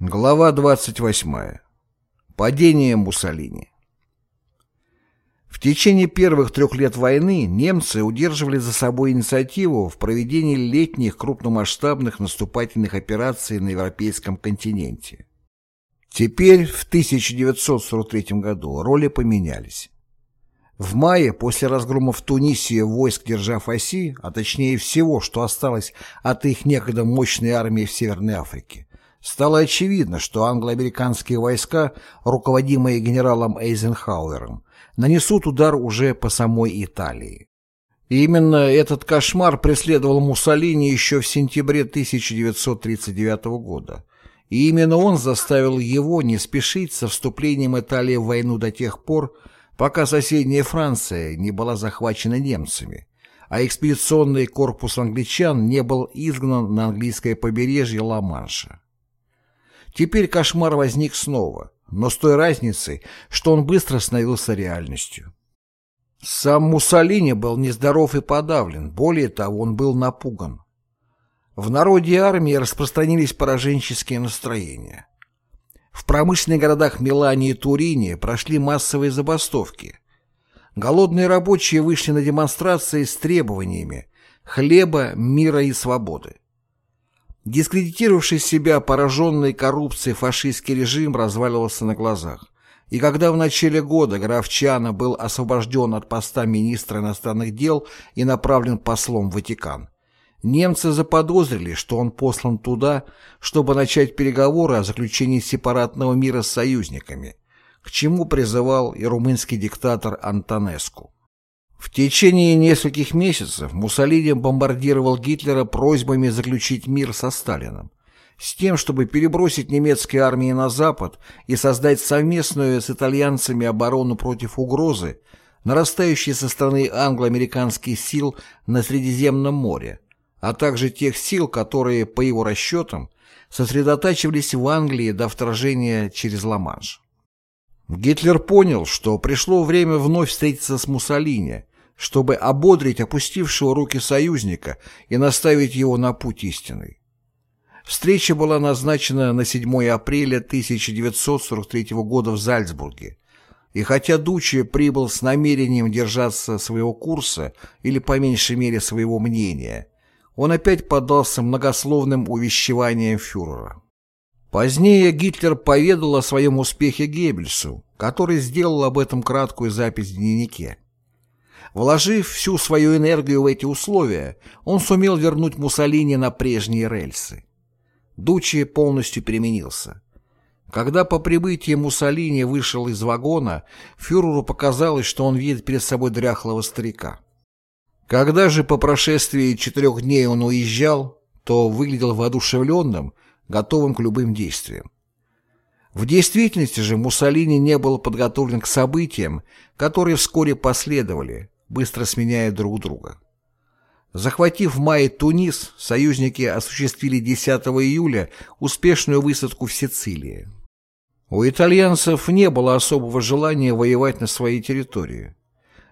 Глава 28. Падение Муссолини. В течение первых трех лет войны немцы удерживали за собой инициативу в проведении летних крупномасштабных наступательных операций на европейском континенте. Теперь, в 1943 году, роли поменялись. В мае, после разгрома в Тунисе войск держав оси, а точнее всего, что осталось от их некогда мощной армии в Северной Африке, стало очевидно, что англо-американские войска, руководимые генералом Эйзенхауэром, нанесут удар уже по самой Италии. Именно этот кошмар преследовал Муссолини еще в сентябре 1939 года, и именно он заставил его не спешить со вступлением Италии в войну до тех пор, пока соседняя Франция не была захвачена немцами, а экспедиционный корпус англичан не был изгнан на английское побережье Ла-Манша. Теперь кошмар возник снова, но с той разницей, что он быстро становился реальностью. Сам Муссолини был нездоров и подавлен, более того, он был напуган. В народе и армии распространились пораженческие настроения. В промышленных городах Милане и Турине прошли массовые забастовки. Голодные рабочие вышли на демонстрации с требованиями хлеба, мира и свободы. Дискредитировавший себя пораженный коррупцией фашистский режим разваливался на глазах. И когда в начале года граф Чана был освобожден от поста министра иностранных дел и направлен послом в Ватикан, немцы заподозрили, что он послан туда, чтобы начать переговоры о заключении сепаратного мира с союзниками, к чему призывал и румынский диктатор Антонеску. В течение нескольких месяцев Муссолини бомбардировал Гитлера просьбами заключить мир со Сталином, с тем, чтобы перебросить немецкие армии на Запад и создать совместную с итальянцами оборону против угрозы, нарастающей со стороны англо-американских сил на Средиземном море, а также тех сил, которые, по его расчетам, сосредотачивались в Англии до вторжения через Ла-Манш. Гитлер понял, что пришло время вновь встретиться с Муссолини, чтобы ободрить опустившего руки союзника и наставить его на путь истинный. Встреча была назначена на 7 апреля 1943 года в Зальцбурге, и хотя Дучи прибыл с намерением держаться своего курса или по меньшей мере своего мнения, он опять поддался многословным увещеваниям фюрера. Позднее Гитлер поведал о своем успехе Геббельсу, который сделал об этом краткую запись в дневнике. Вложив всю свою энергию в эти условия, он сумел вернуть Муссолини на прежние рельсы. Дучи полностью переменился. Когда по прибытии Муссолини вышел из вагона, фюреру показалось, что он видит перед собой дряхлого старика. Когда же по прошествии четырех дней он уезжал, то выглядел воодушевленным, готовым к любым действиям. В действительности же Муссолини не был подготовлен к событиям, которые вскоре последовали, быстро сменяя друг друга. Захватив в мае Тунис, союзники осуществили 10 июля успешную высадку в Сицилии. У итальянцев не было особого желания воевать на своей территории.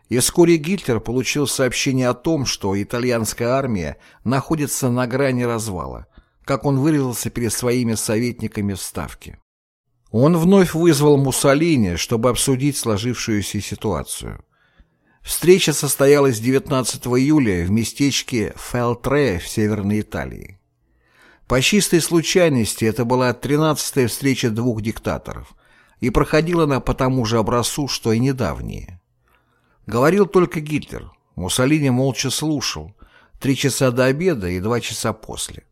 И вскоре Гитлер получил сообщение о том, что итальянская армия находится на грани развала, как он выразился перед своими советниками в Ставке. Он вновь вызвал Муссолини, чтобы обсудить сложившуюся ситуацию. Встреча состоялась 19 июля в местечке Фелтре в Северной Италии. По чистой случайности это была 13-я встреча двух диктаторов, и проходила она по тому же образцу, что и недавние. Говорил только Гитлер, Муссолини молча слушал, три часа до обеда и два часа после.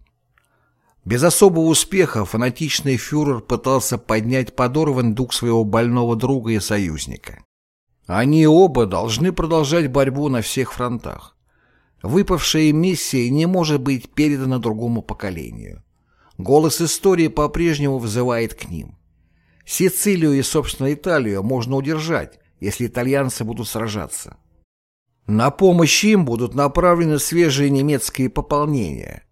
Без особого успеха фанатичный фюрер пытался поднять подорванный дух своего больного друга и союзника. Они оба должны продолжать борьбу на всех фронтах. Выпавшая миссия не может быть передана другому поколению. Голос истории по-прежнему взывает к ним. Сицилию и, собственно, Италию можно удержать, если итальянцы будут сражаться. На помощь им будут направлены свежие немецкие пополнения.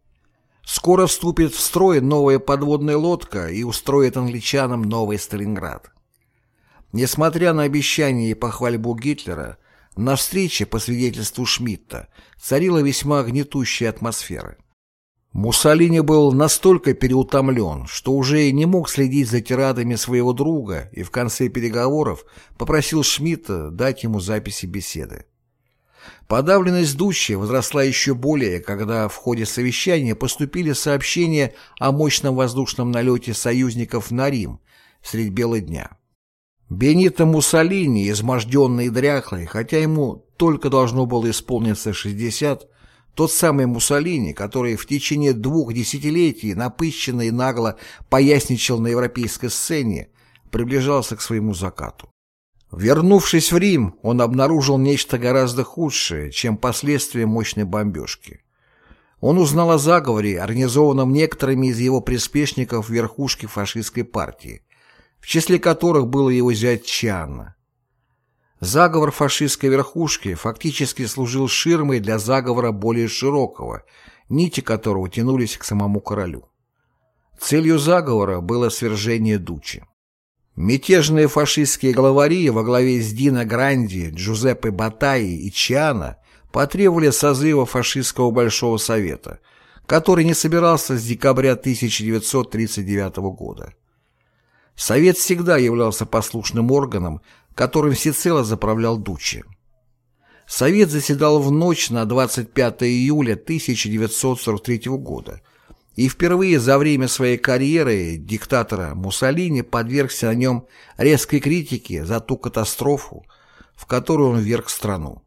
Скоро вступит в строй новая подводная лодка и устроит англичанам новый Сталинград. Несмотря на обещания и похвальбу Гитлера, на встрече, по свидетельству Шмидта, царила весьма гнетущая атмосфера. Муссолини был настолько переутомлен, что уже не мог следить за тирадами своего друга и в конце переговоров попросил Шмидта дать ему записи беседы. Подавленность Дуччи возросла еще более, когда в ходе совещания поступили сообщения о мощном воздушном налете союзников на Рим средь бела дня. Бенито Муссолини, изможденный и дряхлый, хотя ему только должно было исполниться 60, тот самый Муссолини, который в течение двух десятилетий напыщенно и нагло поясничал на европейской сцене, приближался к своему закату. Вернувшись в Рим, он обнаружил нечто гораздо худшее, чем последствия мощной бомбежки. Он узнал о заговоре, организованном некоторыми из его приспешников верхушки фашистской партии, в числе которых был его зять Чианна. Заговор фашистской верхушки фактически служил ширмой для заговора более широкого, нити которого тянулись к самому королю. Целью заговора было свержение Дучи. Мятежные фашистские главари во главе с Дино Гранди, Джузеппе Батаи и Чиана потребовали созыва фашистского Большого Совета, который не собирался с декабря 1939 года. Совет всегда являлся послушным органом, которым всецело заправлял Дуччи. Совет заседал в ночь на 25 июля 1943 года, и впервые за время своей карьеры диктатора Муссолини подвергся на нем резкой критике за ту катастрофу, в которую он вверг страну.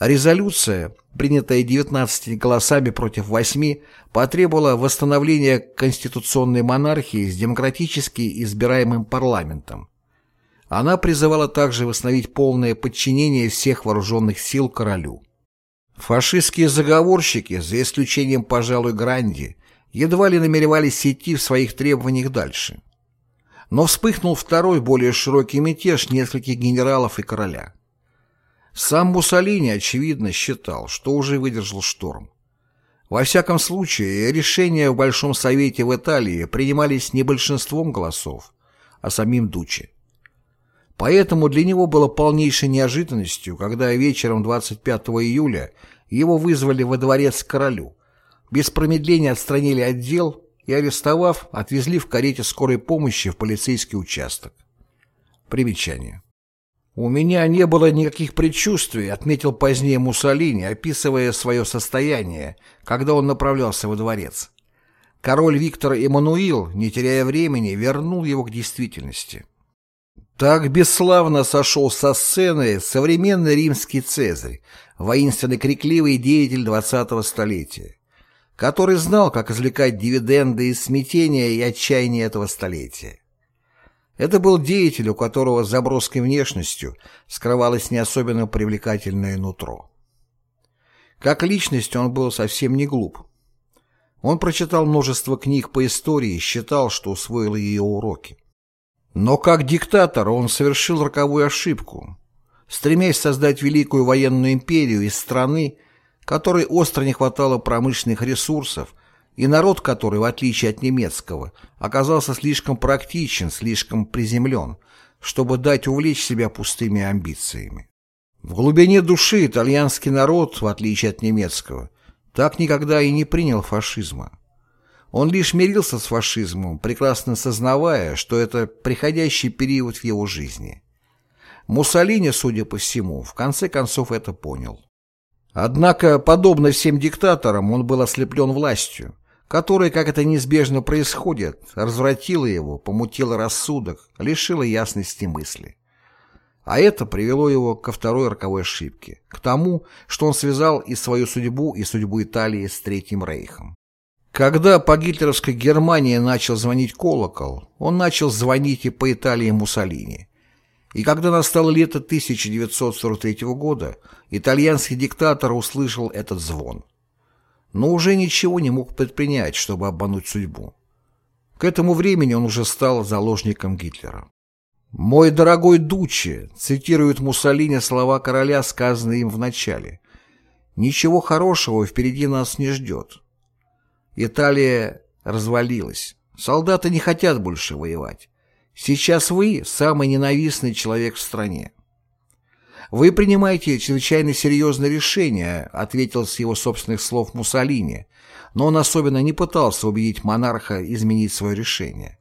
Резолюция, принятая 19 голосами против 8, потребовала восстановления конституционной монархии с демократически избираемым парламентом, она призывала также восстановить полное подчинение всех вооруженных сил королю. Фашистские заговорщики, за исключением, пожалуй, Гранди, едва ли намеревались идти в своих требованиях дальше. Но вспыхнул второй, более широкий мятеж нескольких генералов и короля. Сам Муссолини, очевидно, считал, что уже выдержал шторм. Во всяком случае, решения в Большом Совете в Италии принимались не большинством голосов, а самим Дучи. Поэтому для него было полнейшей неожиданностью, когда вечером 25 июля его вызвали во дворец к королю, без промедления отстранили отдел и, арестовав, отвезли в карете скорой помощи в полицейский участок. Примечание. «У меня не было никаких предчувствий», — отметил позднее Муссолини, описывая свое состояние, когда он направлялся во дворец. Король Виктор Эммануил, не теряя времени, вернул его к действительности. Так бесславно сошел со сцены современный римский Цезарь, воинственный крикливый деятель 20-го столетия, который знал, как извлекать дивиденды из смятения и отчаяния этого столетия. Это был деятель, у которого за броской внешностью скрывалось не особенно привлекательное нутро. Как личность он был совсем не глуп. Он прочитал множество книг по истории и считал, что усвоил ее уроки. Но как диктатор он совершил роковую ошибку, стремясь создать великую военную империю из страны, которой остро не хватало промышленных ресурсов, и народ который, в отличие от немецкого, оказался слишком практичен, слишком приземлен, чтобы дать увлечь себя пустыми амбициями. В глубине души итальянский народ, в отличие от немецкого, так никогда и не принял фашизма. Он лишь мирился с фашизмом, прекрасно сознавая, что это приходящий период в его жизни. Муссолини, судя по всему, в конце концов это понял. Однако, подобно всем диктаторам, он был ослеплен властью, которая, как это неизбежно происходит, развратила его, помутила рассудок, лишила ясности мысли. А это привело его ко второй роковой ошибке, к тому, что он связал и свою судьбу, и судьбу Италии с Третьим Рейхом. Когда по гитлеровской Германии начал звонить колокол, он начал звонить и по Италии Муссолини. И когда настало лето 1943 года, итальянский диктатор услышал этот звон. Но уже ничего не мог предпринять, чтобы обмануть судьбу. К этому времени он уже стал заложником Гитлера. «Мой дорогой Дуччи», цитирует Муссолини слова короля, сказанные им в начале, «ничего хорошего впереди нас не ждет». Италия развалилась. Солдаты не хотят больше воевать. Сейчас вы самый ненавистный человек в стране. «Вы принимаете чрезвычайно серьезное решение», ответил с его собственных слов Муссолини, но он особенно не пытался убедить монарха изменить свое решение.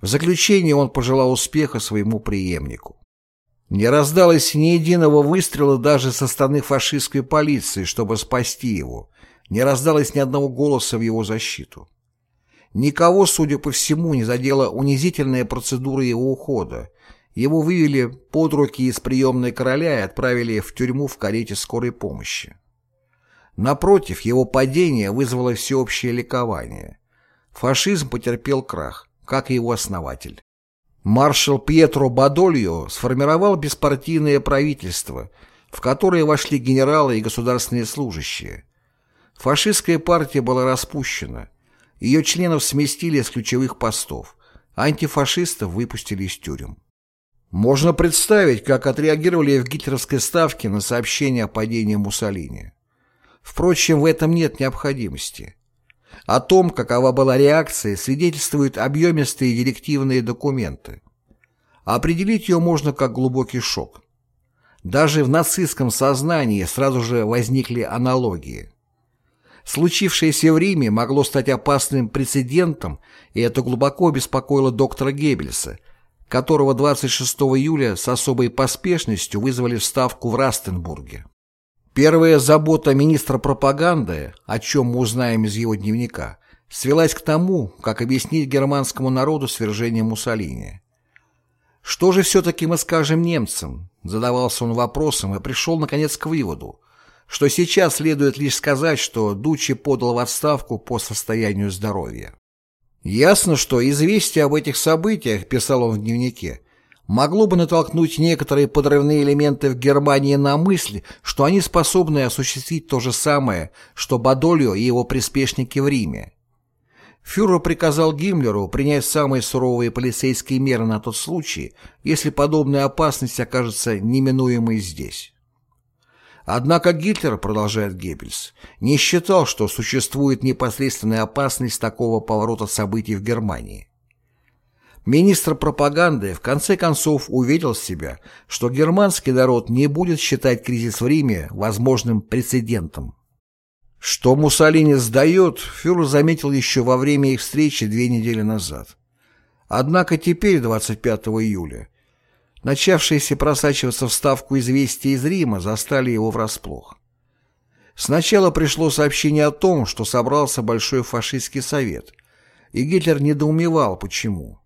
В заключение он пожелал успеха своему преемнику. Не раздалось ни единого выстрела даже со стороны фашистской полиции, чтобы спасти его. Не раздалось ни одного голоса в его защиту. Никого, судя по всему, не задела унизительная процедура его ухода, его вывели под руки из приемной короля и отправили в тюрьму в карете скорой помощи. Напротив, его падение вызвало всеобщее ликование. Фашизм потерпел крах, как и его основатель. Маршал Пьетро Бадольо сформировал беспартийное правительство, в которое вошли генералы и государственные служащие. Фашистская партия была распущена, ее членов сместили с ключевых постов, антифашистов выпустили из тюрем. Можно представить, как отреагировали в гитлеровской ставке на сообщение о падении Муссолини. Впрочем, в этом нет необходимости. О том, какова была реакция, свидетельствуют объемистые директивные документы. Определить ее можно как глубокий шок. Даже в нацистском сознании сразу же возникли аналогии. Случившееся в Риме могло стать опасным прецедентом, и это глубоко беспокоило доктора Геббельса – которого 26 июля с особой поспешностью вызвали в Ставку в Растенбурге. Первая забота министра пропаганды, о чем мы узнаем из его дневника, свелась к тому, как объяснить германскому народу свержение Муссолини. «Что же все-таки мы скажем немцам?» Задавался он вопросом и пришел, наконец, к выводу, что сейчас следует лишь сказать, что Дучи подал в отставку по состоянию здоровья. Ясно, что известие об этих событиях, писал он в дневнике, могло бы натолкнуть некоторые подрывные элементы в Германии на мысль, что они способны осуществить то же самое, что Бадолио и его приспешники в Риме. Фюрер приказал Гиммлеру принять самые суровые полицейские меры на тот случай, если подобная опасность окажется неминуемой здесь. Однако Гитлер, продолжает Геббельс, не считал, что существует непосредственная опасность такого поворота событий в Германии. Министр пропаганды в конце концов уверил себя, что германский народ не будет считать кризис в Риме возможным прецедентом. Что Муссолини сдает, фюрер заметил еще во время их встречи две недели назад. Однако теперь, 25 июля, Начавшиеся просачиваться в ставку известия из Рима застали его врасплох. Сначала пришло сообщение о том, что собрался Большой фашистский совет, и Гитлер недоумевал, почему.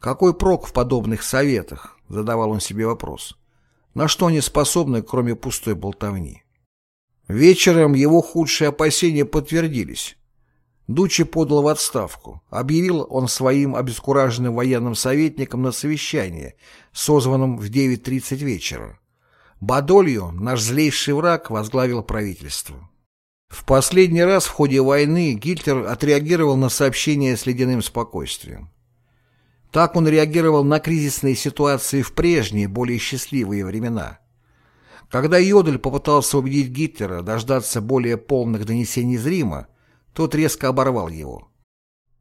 Какой прок в подобных советах, задавал он себе вопрос. На что они способны, кроме пустой болтовни? Вечером его худшие опасения подтвердились. Дучи подал в отставку. Объявил он своим обескураженным военным советникам на совещание, созванном в 9.30 вечера. Бадолью, наш злейший враг, возглавил правительство. В последний раз в ходе войны Гитлер отреагировал на сообщение с ледяным спокойствием. Так он реагировал на кризисные ситуации в прежние, более счастливые времена. Когда Йодель попытался убедить Гитлера дождаться более полных донесений из Рима, тот резко оборвал его.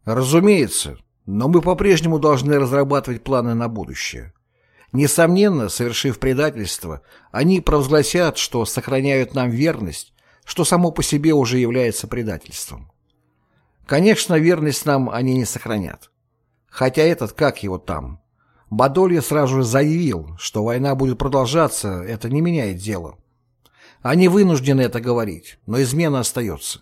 «Разумеется, но мы по-прежнему должны разрабатывать планы на будущее. Несомненно, совершив предательство, они провозгласят, что сохраняют нам верность, что само по себе уже является предательством. Конечно, верность нам они не сохранят. Хотя этот, как его там, Бадолья сразу же заявил, что война будет продолжаться, это не меняет дело. Они вынуждены это говорить, но измена остается.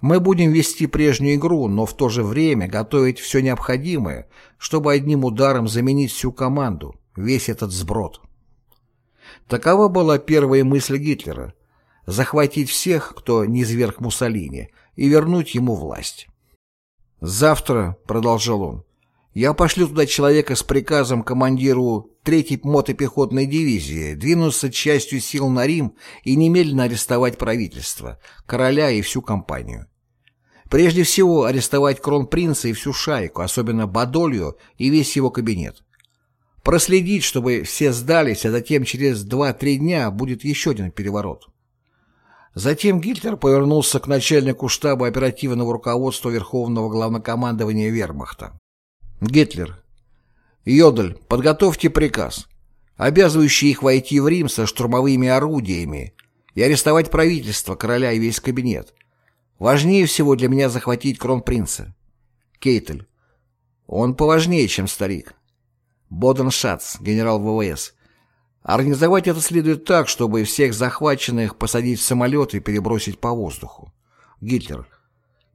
Мы будем вести прежнюю игру, но в то же время готовить все необходимое, чтобы одним ударом заменить всю команду, весь этот сброд. Такова была первая мысль Гитлера – захватить всех, кто не зверг Муссолини, и вернуть ему власть. «Завтра», — продолжал он, — «я пошлю туда человека с приказом командиру 3-й мотопехотной дивизии двинуться частью сил на Рим и немедленно арестовать правительство, короля и всю компанию. Прежде всего арестовать кронпринца и всю шайку, особенно Бадолью и весь его кабинет. Проследить, чтобы все сдались, а затем через 2-3 дня будет еще один переворот. Затем Гитлер повернулся к начальнику штаба оперативного руководства Верховного главнокомандования Вермахта. Гитлер. Йодель, подготовьте приказ. обязывающий их войти в Рим со штурмовыми орудиями и арестовать правительство, короля и весь кабинет. Важнее всего для меня захватить кронпринца. Кейтель. Он поважнее, чем старик. Боденшац, генерал ВВС. Организовать это следует так, чтобы всех захваченных посадить в самолет и перебросить по воздуху. Гитлер.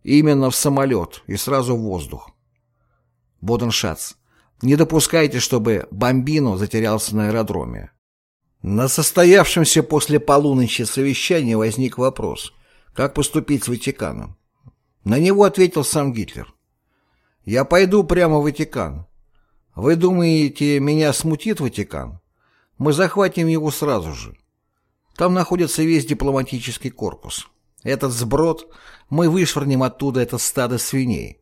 Именно в самолет и сразу в воздух. Боденшац. Не допускайте, чтобы Бомбино затерялся на аэродроме. На состоявшемся после полуночи совещании возник вопрос, как поступить с Ватиканом. На него ответил сам Гитлер. «Я пойду прямо в Ватикан. Вы думаете, меня смутит Ватикан? Мы захватим его сразу же. Там находится весь дипломатический корпус. Этот сброд, мы вышвырнем оттуда это стадо свиней.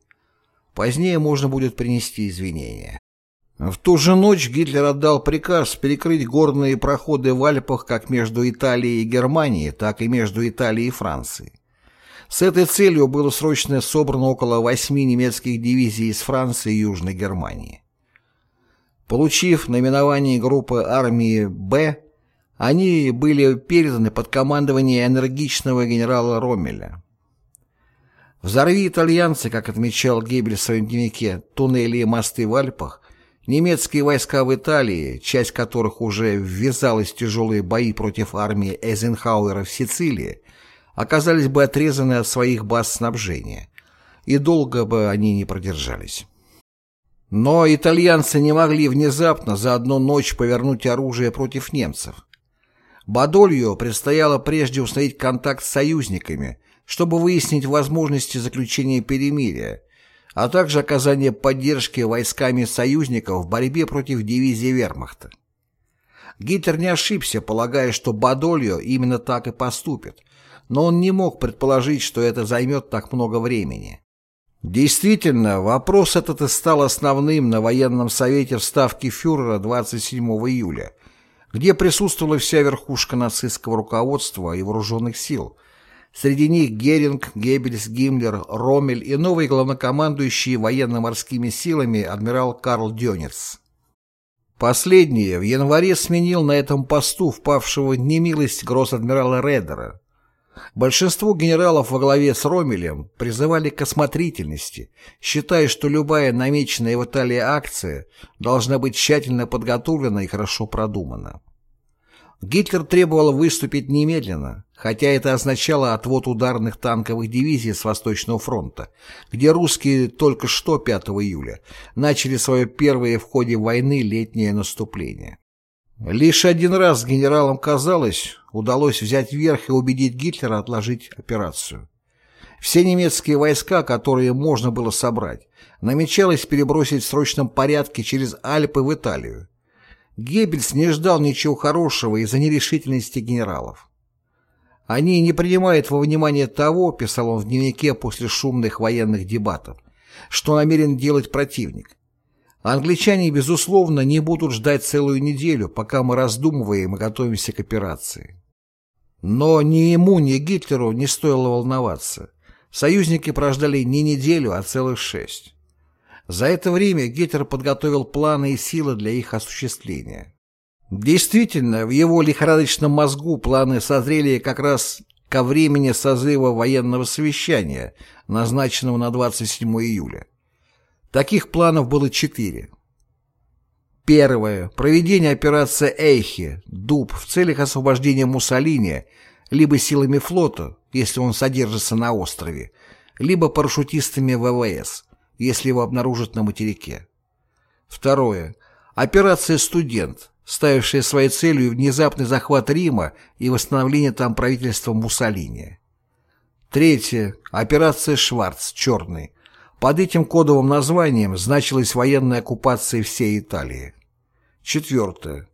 Позднее можно будет принести извинения». В ту же ночь Гитлер отдал приказ перекрыть горные проходы в Альпах как между Италией и Германией, так и между Италией и Францией. С этой целью было срочно собрано около восьми немецких дивизий из Франции и Южной Германии. Получив наименование группы армии «Б», они были переданы под командование энергичного генерала Роммеля. Взорви итальянцы, как отмечал Геббель в своем дневнике, туннели и мосты в Альпах, Немецкие войска в Италии, часть которых уже ввязалась в тяжелые бои против армии Эйзенхауэра в Сицилии, оказались бы отрезаны от своих баз снабжения, и долго бы они не продержались. Но итальянцы не могли внезапно за одну ночь повернуть оружие против немцев. Бадольо предстояло прежде установить контакт с союзниками, чтобы выяснить возможности заключения перемирия, а также оказание поддержки войсками союзников в борьбе против дивизии вермахта. Гитлер не ошибся, полагая, что Бадольо именно так и поступит, но он не мог предположить, что это займет так много времени. Действительно, вопрос этот и стал основным на военном совете в Ставке фюрера 27 июля, где присутствовала вся верхушка нацистского руководства и вооруженных сил – Среди них Геринг, Геббельс, Гиммлер, Роммель и новый главнокомандующий военно-морскими силами адмирал Карл Дёнерс. Последний в январе сменил на этом посту впавшего в немилость гросс-адмирала Редера. Большинство генералов во главе с Ромелем призывали к осмотрительности, считая, что любая намеченная в Италии акция должна быть тщательно подготовлена и хорошо продумана. Гитлер требовал выступить немедленно, хотя это означало отвод ударных танковых дивизий с Восточного фронта, где русские только что 5 июля начали свое первое в ходе войны летнее наступление. Лишь один раз генералам казалось, удалось взять верх и убедить Гитлера отложить операцию. Все немецкие войска, которые можно было собрать, намечалось перебросить в срочном порядке через Альпы в Италию. Геббельс не ждал ничего хорошего из-за нерешительности генералов. «Они не принимают во внимание того, — писал он в дневнике после шумных военных дебатов, — что намерен делать противник. Англичане, безусловно, не будут ждать целую неделю, пока мы раздумываем и готовимся к операции. Но ни ему, ни Гитлеру не стоило волноваться. Союзники прождали не неделю, а целых шесть. За это время Гитлер подготовил планы и силы для их осуществления. Действительно, в его лихорадочном мозгу планы созрели как раз ко времени созыва военного совещания, назначенного на 27 июля. Таких планов было четыре. Первое. Проведение операции «Эйхи» Дуб в целях освобождения Муссолини либо силами флота, если он содержится на острове, либо парашютистами ВВС – если его обнаружат на материке. Второе. Операция «Студент», ставившая своей целью внезапный захват Рима и восстановление там правительства Муссолини. Третье. Операция «Шварц», «Черный». Под этим кодовым названием значилась военная оккупация всей Италии. Четвертое.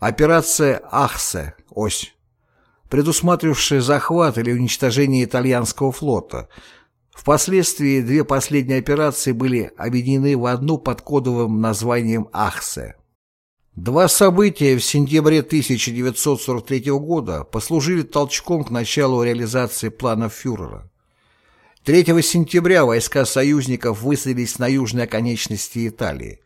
Операция «Ахсе», «Ось», предусматривавшая захват или уничтожение итальянского флота – Впоследствии две последние операции были объединены в одну под кодовым названием «Ахсе». Два события в сентябре 1943 года послужили толчком к началу реализации планов фюрера. 3 сентября войска союзников высадились на южной оконечности Италии,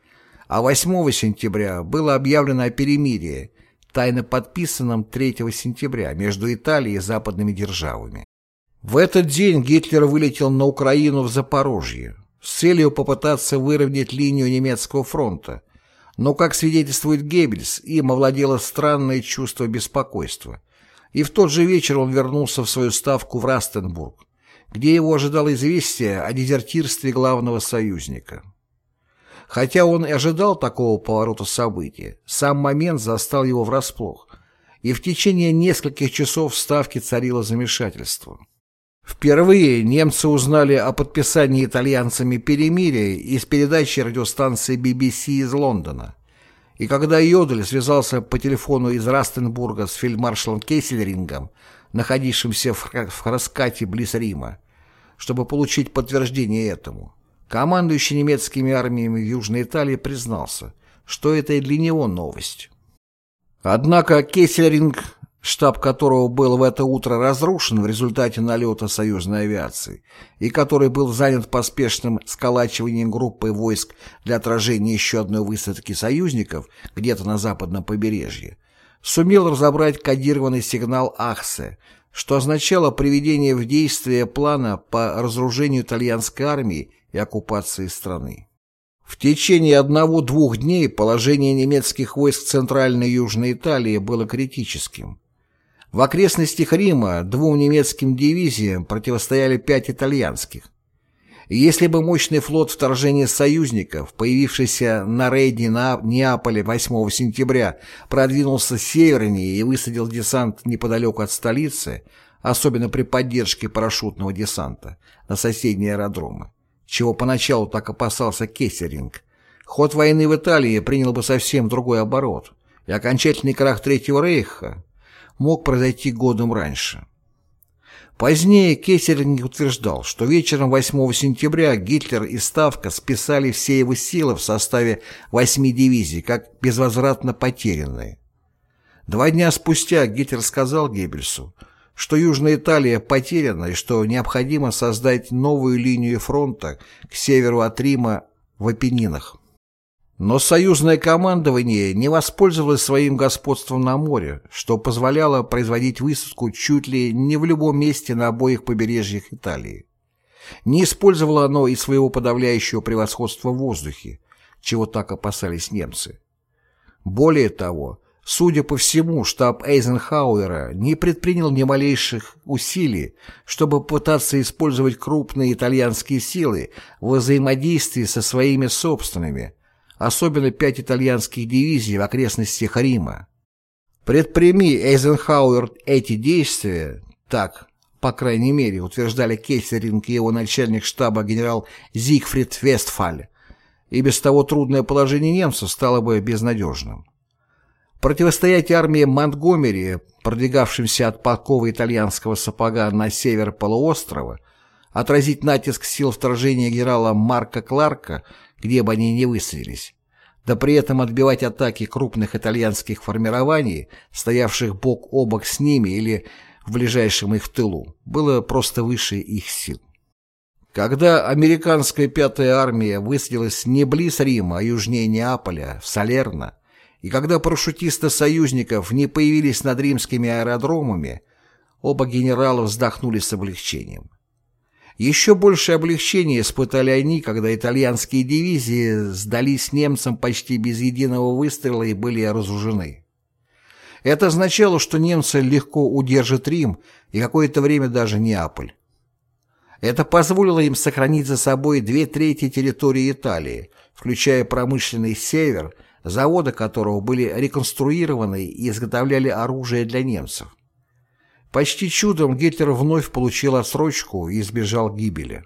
а 8 сентября было объявлено о перемирии, тайно подписанном 3 сентября между Италией и западными державами. В этот день Гитлер вылетел на Украину в Запорожье с целью попытаться выровнять линию немецкого фронта, но, как свидетельствует Геббельс, им овладело странное чувство беспокойства, и в тот же вечер он вернулся в свою ставку в Растенбург, где его ожидало известие о дезертирстве главного союзника. Хотя он и ожидал такого поворота событий, сам момент застал его врасплох, и в течение нескольких часов в Ставке царило замешательство. Впервые немцы узнали о подписании итальянцами перемирия из передачи радиостанции BBC из Лондона. И когда Йодель связался по телефону из Растенбурга с фельдмаршалом Кейсельрингом, находившимся в Хараскате близ Рима, чтобы получить подтверждение этому, командующий немецкими армиями в Южной Италии признался, что это и для него новость. Однако Кейсельринг штаб которого был в это утро разрушен в результате налета союзной авиации и который был занят поспешным сколачиванием группы войск для отражения еще одной высадки союзников где-то на западном побережье, сумел разобрать кодированный сигнал Ахсе, что означало приведение в действие плана по разоружению итальянской армии и оккупации страны. В течение одного-двух дней положение немецких войск Центральной и Южной Италии было критическим. В окрестностях Рима двум немецким дивизиям противостояли пять итальянских. Если бы мощный флот вторжения союзников, появившийся на рейде на Неаполе 8 сентября, продвинулся севернее и высадил десант неподалеку от столицы, особенно при поддержке парашютного десанта, на соседние аэродромы, чего поначалу так опасался Кессеринг, ход войны в Италии принял бы совсем другой оборот, и окончательный крах Третьего Рейха мог произойти годом раньше. Позднее Кессерлинг утверждал, что вечером 8 сентября Гитлер и Ставка списали все его силы в составе восьми дивизий как безвозвратно потерянные. Два дня спустя Гитлер сказал Геббельсу, что Южная Италия потеряна и что необходимо создать новую линию фронта к северу от Рима в Апеннинах. Но союзное командование не воспользовалось своим господством на море, что позволяло производить высадку чуть ли не в любом месте на обоих побережьях Италии. Не использовало оно и своего подавляющего превосходства в воздухе, чего так опасались немцы. Более того, судя по всему, штаб Эйзенхауэра не предпринял ни малейших усилий, чтобы пытаться использовать крупные итальянские силы в взаимодействии со своими собственными, особенно пять итальянских дивизий в окрестностях Рима. Предприми Эйзенхауэр эти действия, так, по крайней мере, утверждали Кессеринг и его начальник штаба генерал Зигфрид Вестфаль, и без того трудное положение немцев стало бы безнадежным. Противостоять армии Монтгомери, продвигавшимся от подковы итальянского сапога на север полуострова, отразить натиск сил вторжения генерала Марка Кларка – где бы они ни высадились, да при этом отбивать атаки крупных итальянских формирований, стоявших бок о бок с ними или в ближайшем их тылу, было просто выше их сил. Когда американская пятая армия высадилась не близ Рима, а южнее Неаполя, в Салерно, и когда парашютисты союзников не появились над римскими аэродромами, оба генерала вздохнули с облегчением. Еще большее облегчение испытали они, когда итальянские дивизии сдались немцам почти без единого выстрела и были разоружены. Это означало, что немцы легко удержат Рим и какое-то время даже Неаполь. Это позволило им сохранить за собой две трети территории Италии, включая промышленный север, заводы которого были реконструированы и изготовляли оружие для немцев. Почти чудом Гитлер вновь получил отсрочку и избежал гибели.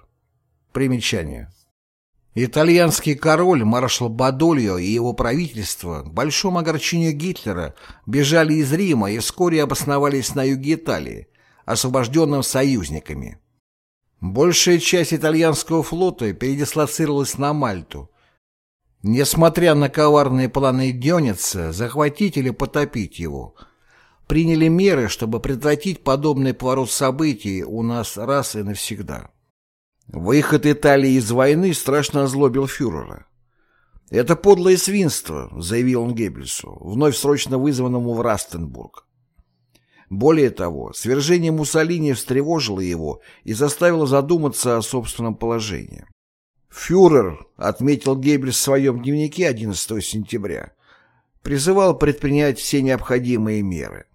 Примечание. Итальянский король, маршал Бадольо и его правительство, к большому огорчению Гитлера, бежали из Рима и вскоре обосновались на юге Италии, освобожденном союзниками. Большая часть итальянского флота передислоцировалась на Мальту. Несмотря на коварные планы Дёница захватить или потопить его – приняли меры, чтобы предотвратить подобный поворот событий у нас раз и навсегда. Выход Италии из войны страшно озлобил фюрера. «Это подлое свинство», — заявил он Геббельсу, вновь срочно вызванному в Растенбург. Более того, свержение Муссолини встревожило его и заставило задуматься о собственном положении. «Фюрер», — отметил Геббельс в своем дневнике 11 сентября, призывал предпринять все необходимые меры.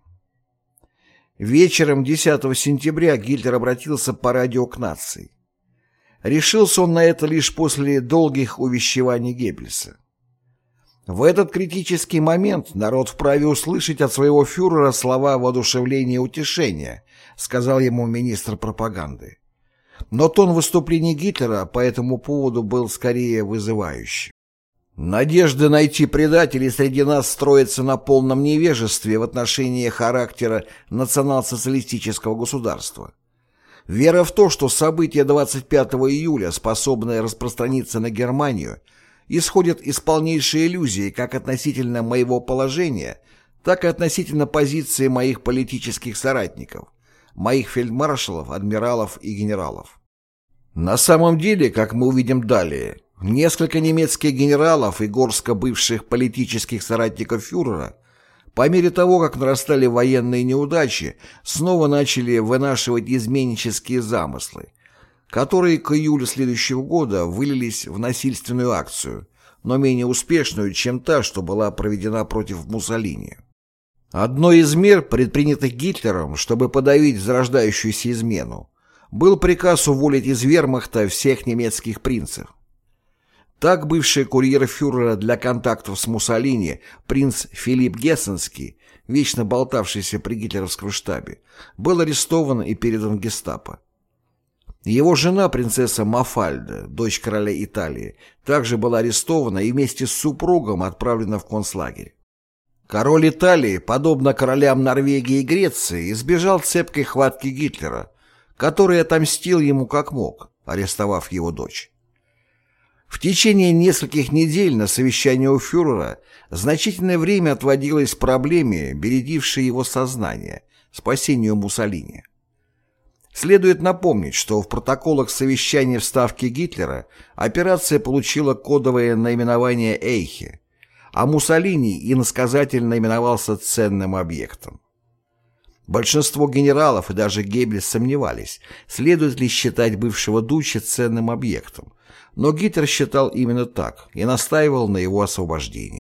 Вечером 10 сентября Гитлер обратился по радио к нации. Решился он на это лишь после долгих увещеваний Геббельса. В этот критический момент народ вправе услышать от своего фюрера слова воодушевления и утешения, сказал ему министр пропаганды. Но тон выступлений Гитлера по этому поводу был скорее вызывающий. Надежда найти предателей среди нас строится на полном невежестве в отношении характера национал-социалистического государства. Вера в то, что события 25 июля способны распространиться на Германию, исходит из полнейшей иллюзии как относительно моего положения, так и относительно позиции моих политических соратников, моих фельдмаршалов, адмиралов и генералов. На самом деле, как мы увидим далее, несколько немецких генералов и горстка бывших политических соратников фюрера по мере того, как нарастали военные неудачи, снова начали вынашивать изменнические замыслы, которые к июлю следующего года вылились в насильственную акцию, но менее успешную, чем та, что была проведена против Муссолини. Одной из мер, предпринятых Гитлером, чтобы подавить зарождающуюся измену, был приказ уволить из вермахта всех немецких принцев. Так бывший курьер фюрера для контактов с Муссолини принц Филипп Гессенский, вечно болтавшийся при гитлеровском штабе, был арестован и передан гестапо. Его жена, принцесса Мафальда, дочь короля Италии, также была арестована и вместе с супругом отправлена в концлагерь. Король Италии, подобно королям Норвегии и Греции, избежал цепкой хватки Гитлера, который отомстил ему как мог, арестовав его дочь. В течение нескольких недель на совещании у фюрера значительное время отводилось проблеме, бередившей его сознание, спасению Муссолини. Следует напомнить, что в протоколах совещания в Ставке Гитлера операция получила кодовое наименование «Эйхе», а Муссолини иносказательно именовался ценным объектом. Большинство генералов и даже Геббельс сомневались, следует ли считать бывшего Дуча ценным объектом, но Гитлер считал именно так и настаивал на его освобождении.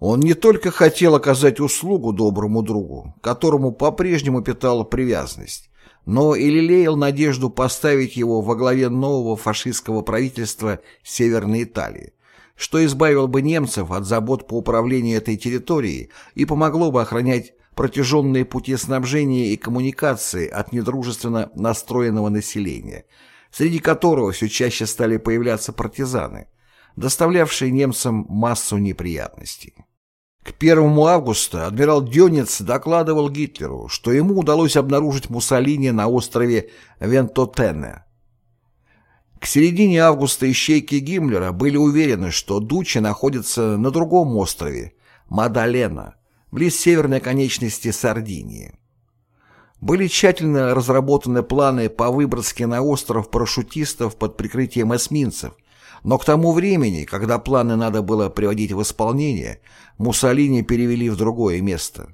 Он не только хотел оказать услугу доброму другу, которому по-прежнему питал привязанность, но и лелеял надежду поставить его во главе нового фашистского правительства Северной Италии, что избавило бы немцев от забот по управлению этой территорией и помогло бы охранять протяженные пути снабжения и коммуникации от недружественно настроенного населения – среди которого все чаще стали появляться партизаны, доставлявшие немцам массу неприятностей. К 1 августа адмирал Дёнец докладывал Гитлеру, что ему удалось обнаружить Муссолини на острове Вентотене. К середине августа ищейки Гиммлера были уверены, что Дучи находится на другом острове, Мадалена, близ северной конечности Сардинии. Были тщательно разработаны планы по выброске на остров парашютистов под прикрытием эсминцев, но к тому времени, когда планы надо было приводить в исполнение, Муссолини перевели в другое место.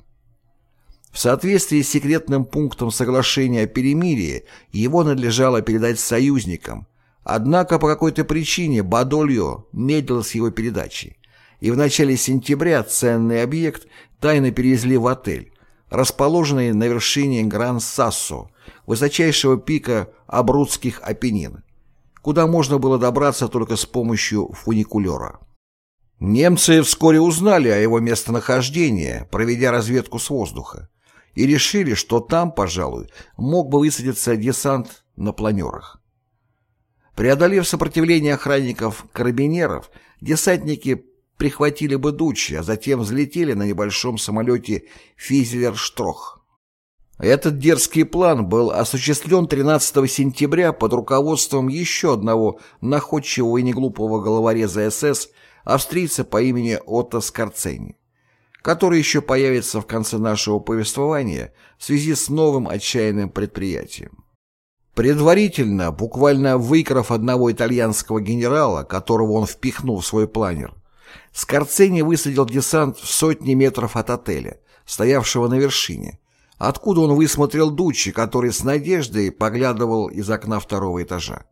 В соответствии с секретным пунктом соглашения о перемирии его надлежало передать союзникам, однако по какой-то причине Бадольо медлил с его передачей, и в начале сентября ценный объект тайно перевезли в отель, расположенный на вершине Гран-Сассо, высочайшего пика Абрудских Апеннин, куда можно было добраться только с помощью фуникулера. Немцы вскоре узнали о его местонахождении, проведя разведку с воздуха, и решили, что там, пожалуй, мог бы высадиться десант на планерах. Преодолев сопротивление охранников-карабинеров, десантники прихватили бы Дучи, а затем взлетели на небольшом самолете «Физелер-Штрох». Этот дерзкий план был осуществлен 13 сентября под руководством еще одного находчивого и неглупого головореза СС, австрийца по имени Отто Скорцени, который еще появится в конце нашего повествования в связи с новым отчаянным предприятием. Предварительно, буквально выкрав одного итальянского генерала, которого он впихнул в свой планер, Скорцени высадил десант в сотни метров от отеля, стоявшего на вершине, откуда он высмотрел Дуччи, который с надеждой поглядывал из окна второго этажа.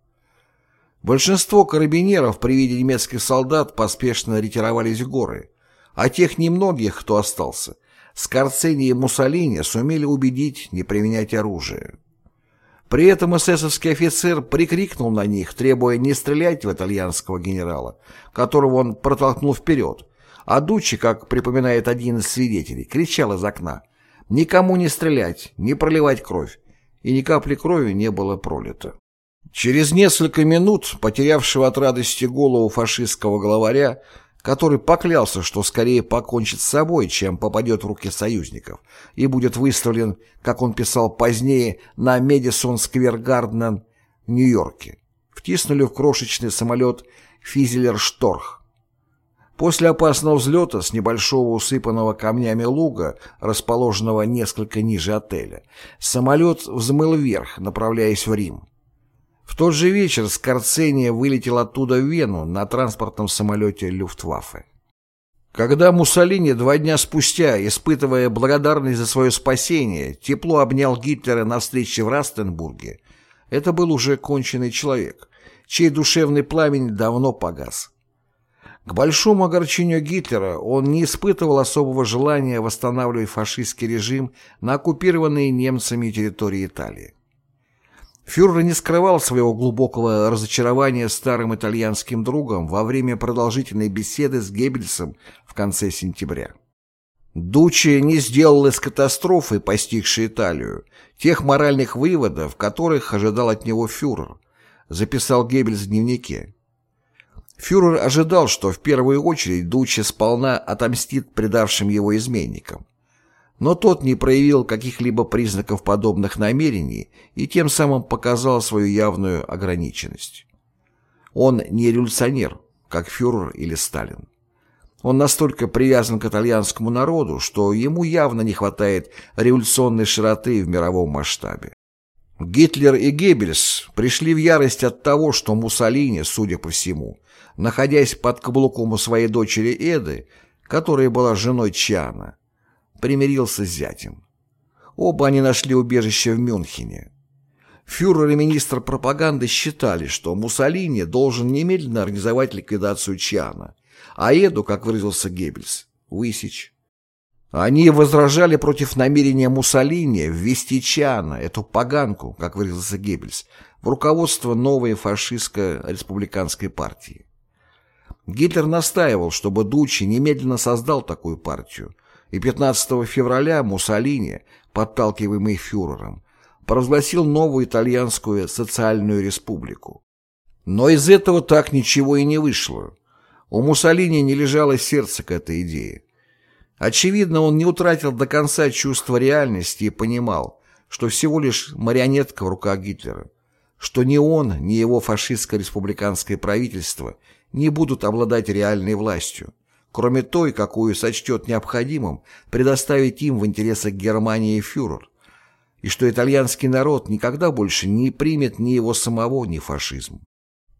Большинство карабинеров при виде немецких солдат поспешно ретировались в горы, а тех немногих, кто остался, Скорцени и Муссолини сумели убедить не применять оружие. При этом эсэсовский офицер прикрикнул на них, требуя не стрелять в итальянского генерала, которого он протолкнул вперед, а Дуччи, как припоминает один из свидетелей, кричал из окна «Никому не стрелять, не проливать кровь», и ни капли крови не было пролито. Через несколько минут потерявшего от радости голову фашистского главаря который поклялся, что скорее покончит с собой, чем попадет в руки союзников, и будет выставлен, как он писал позднее, на Медисон-сквер-гарден в Нью-Йорке. Втиснули в крошечный самолет «Физелер-Шторх». После опасного взлета с небольшого усыпанного камнями луга, расположенного несколько ниже отеля, самолет взмыл вверх, направляясь в Рим. В тот же вечер Скорцения вылетел оттуда в Вену на транспортном самолете Люфтваффе. Когда Муссолини два дня спустя, испытывая благодарность за свое спасение, тепло обнял Гитлера на встрече в Растенбурге, это был уже конченый человек, чей душевный пламень давно погас. К большому огорчению Гитлера он не испытывал особого желания восстанавливать фашистский режим на оккупированной немцами территории Италии. Фюрер не скрывал своего глубокого разочарования старым итальянским другом во время продолжительной беседы с Геббельсом в конце сентября. Дуччи не сделал из катастрофы, постигшей Италию, тех моральных выводов, которых ожидал от него фюрер, записал Геббельс в дневнике. Фюрер ожидал, что в первую очередь Дуччи сполна отомстит предавшим его изменникам но тот не проявил каких-либо признаков подобных намерений и тем самым показал свою явную ограниченность. Он не революционер, как фюрер или Сталин. Он настолько привязан к итальянскому народу, что ему явно не хватает революционной широты в мировом масштабе. Гитлер и Геббельс пришли в ярость от того, что Муссолини, судя по всему, находясь под каблуком у своей дочери Эды, которая была женой Чана, примирился с зятем. Оба они нашли убежище в Мюнхене. Фюрер и министр пропаганды считали, что Муссолини должен немедленно организовать ликвидацию Чиана, а Эду, как выразился Геббельс, высечь. Они возражали против намерения Муссолини ввести Чиана, эту поганку, как выразился Геббельс, в руководство новой фашистско-республиканской партии. Гитлер настаивал, чтобы Дуччи немедленно создал такую партию, и 15 февраля Муссолини, подталкиваемый фюрером, провозгласил новую итальянскую социальную республику. Но из этого так ничего и не вышло. У Муссолини не лежало сердце к этой идее. Очевидно, он не утратил до конца чувства реальности и понимал, что всего лишь марионетка в руках Гитлера, что ни он, ни его фашистско-республиканское правительство не будут обладать реальной властью, кроме той, какую сочтет необходимым предоставить им в интересах Германии фюрер, и что итальянский народ никогда больше не примет ни его самого, ни фашизм.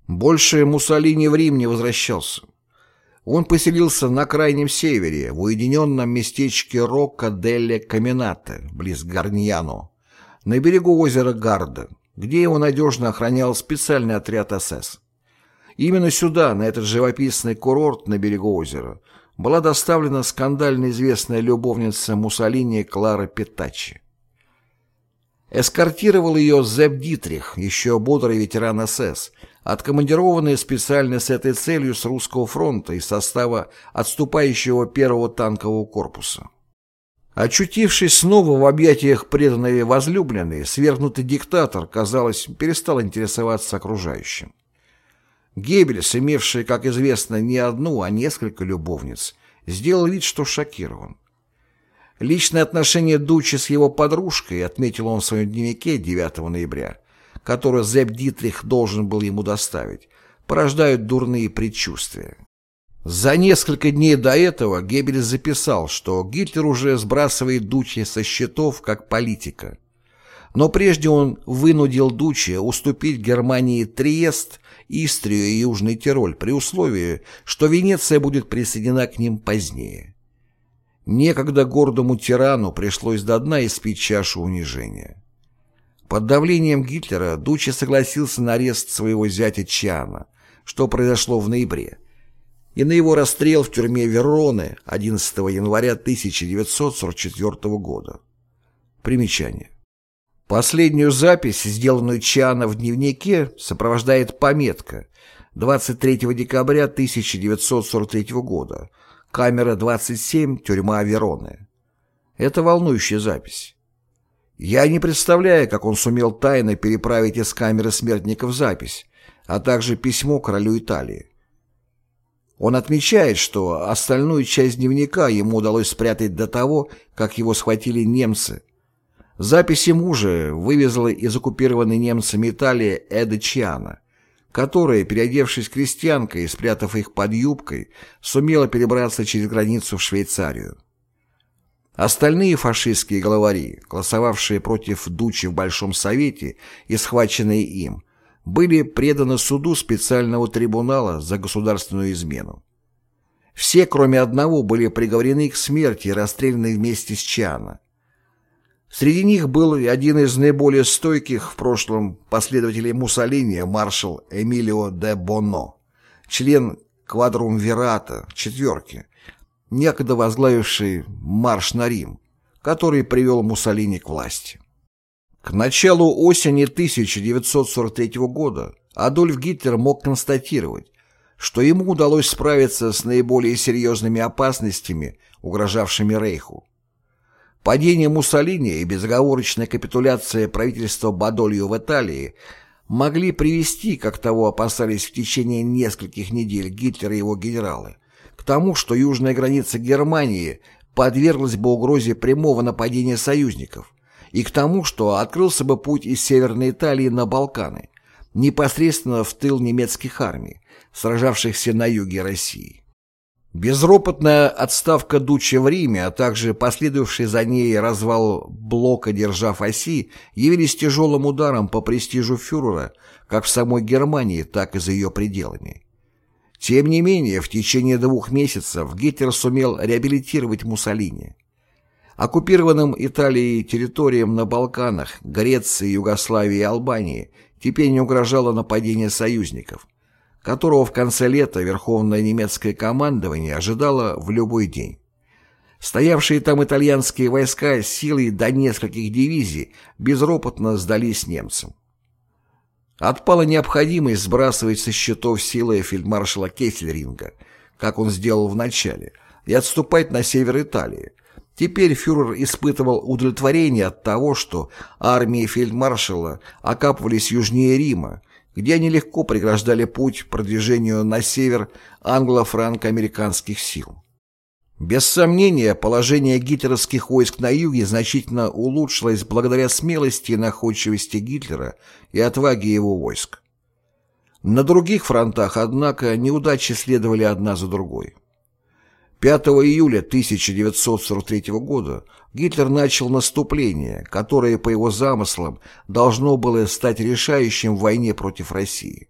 Больше Муссолини в Рим не возвращался. Он поселился на крайнем севере, в уединенном местечке Рокко делле Каминате, близ Гарньяно, на берегу озера Гарда, где его надежно охранял специальный отряд СС. Именно сюда, на этот живописный курорт на берегу озера, была доставлена скандально известная любовница Муссолини Клара Петачи. Эскортировал ее Зепп Дитрих, еще бодрый ветеран СС, откомандированный специально с этой целью с русского фронта из состава отступающего первого танкового корпуса. Очутившись снова в объятиях преданной возлюбленной, свергнутый диктатор, казалось, перестал интересоваться окружающим. Геббельс, имевший, как известно, не одну, а несколько любовниц, сделал вид, что шокирован. Личные отношения Дучи с его подружкой, отметил он в своем дневнике 9 ноября, который Зепп Дитрих должен был ему доставить, порождают дурные предчувствия. За несколько дней до этого Геббельс записал, что Гитлер уже сбрасывает Дучи со счетов как политика. Но прежде он вынудил Дучи уступить Германии Триест Истрию и Южный Тироль при условии, что Венеция будет присоединена к ним позднее. Некогда гордому тирану пришлось до дна испить чашу унижения. Под давлением Гитлера Дучи согласился на арест своего зятя Чана, что произошло в ноябре, и на его расстрел в тюрьме Вероны 11 января 1944 года. Примечание. Последнюю запись, сделанную Чана в дневнике, сопровождает пометка 23 декабря 1943 года, камера 27, тюрьма Вероны. Это волнующая запись. Я не представляю, как он сумел тайно переправить из камеры смертников запись, а также письмо королю Италии. Он отмечает, что остальную часть дневника ему удалось спрятать до того, как его схватили немцы. Записи мужа вывезла из оккупированной немцами Италии Эда Чиана, которая, переодевшись крестьянкой и спрятав их под юбкой, сумела перебраться через границу в Швейцарию. Остальные фашистские главари, голосовавшие против Дучи в Большом Совете и схваченные им, были преданы суду специального трибунала за государственную измену. Все, кроме одного, были приговорены к смерти и расстреляны вместе с Чана. Среди них был один из наиболее стойких в прошлом последователей Муссолини, маршал Эмилио де Боно, член квадрумвирата, четверки, некогда возглавивший марш на Рим, который привел Муссолини к власти. К началу осени 1943 года Адольф Гитлер мог констатировать, что ему удалось справиться с наиболее серьезными опасностями, угрожавшими Рейху. Падение Муссолини и безоговорочная капитуляция правительства Бадолью в Италии могли привести, как того опасались в течение нескольких недель Гитлер и его генералы, к тому, что южная граница Германии подверглась бы угрозе прямого нападения союзников, и к тому, что открылся бы путь из Северной Италии на Балканы, непосредственно в тыл немецких армий, сражавшихся на юге России. Безропотная отставка Дуччи в Риме, а также последовавший за ней развал блока держав оси, явились тяжелым ударом по престижу фюрера как в самой Германии, так и за ее пределами. Тем не менее, в течение двух месяцев Гитлер сумел реабилитировать Муссолини. Оккупированным Италией территориям на Балканах, Греции, Югославии и Албании теперь не угрожало нападение союзников, которого в конце лета Верховное немецкое командование ожидало в любой день. Стоявшие там итальянские войска силой до нескольких дивизий безропотно сдались немцам. Отпала необходимость сбрасывать со счетов силы фельдмаршала Кессельринга, как он сделал в начале, и отступать на север Италии. Теперь фюрер испытывал удовлетворение от того, что армии фельдмаршала окапывались южнее Рима, где они легко преграждали путь продвижению на север англо-франко-американских сил. Без сомнения, положение гитлеровских войск на юге значительно улучшилось благодаря смелости и находчивости Гитлера и отваге его войск. На других фронтах, однако, неудачи следовали одна за другой. 5 июля 1943 года Гитлер начал наступление, которое, по его замыслам, должно было стать решающим в войне против России.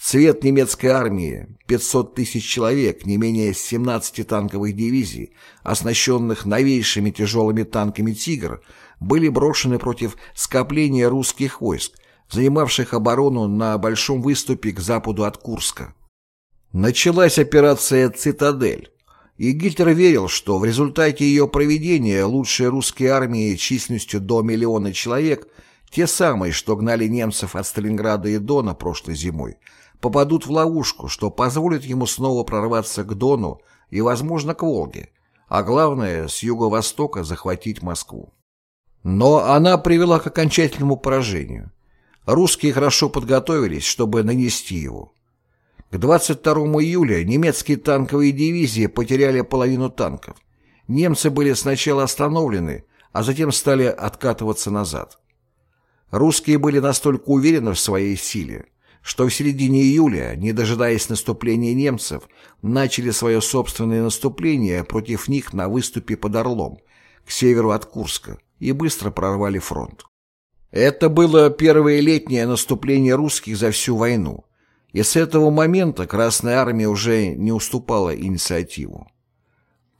Цвет немецкой армии, 500 тысяч человек, не менее 17 танковых дивизий, оснащенных новейшими тяжелыми танками «Тигр», были брошены против скопления русских войск, занимавших оборону на большом выступе к западу от Курска. Началась операция «Цитадель», и Гитлер верил, что в результате ее проведения лучшие русские армии численностью до миллиона человек, те самые, что гнали немцев от Сталинграда и Дона прошлой зимой, попадут в ловушку, что позволит ему снова прорваться к Дону и, возможно, к Волге, а главное, с юго-востока захватить Москву. Но она привела к окончательному поражению. Русские хорошо подготовились, чтобы нанести его. К 22 июля немецкие танковые дивизии потеряли половину танков. Немцы были сначала остановлены, а затем стали откатываться назад. Русские были настолько уверены в своей силе, что в середине июля, не дожидаясь наступления немцев, начали свое собственное наступление против них на выступе под Орлом, к северу от Курска, и быстро прорвали фронт. Это было первое летнее наступление русских за всю войну, И с этого момента Красная Армия уже не уступала инициативу.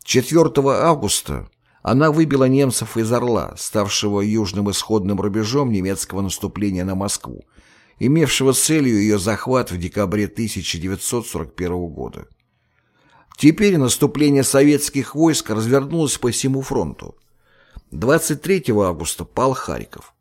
4 августа она выбила немцев из Орла, ставшего южным исходным рубежом немецкого наступления на Москву, имевшего целью ее захват в декабре 1941 года. Теперь наступление советских войск развернулось по всему фронту. 23 августа пал Харьков.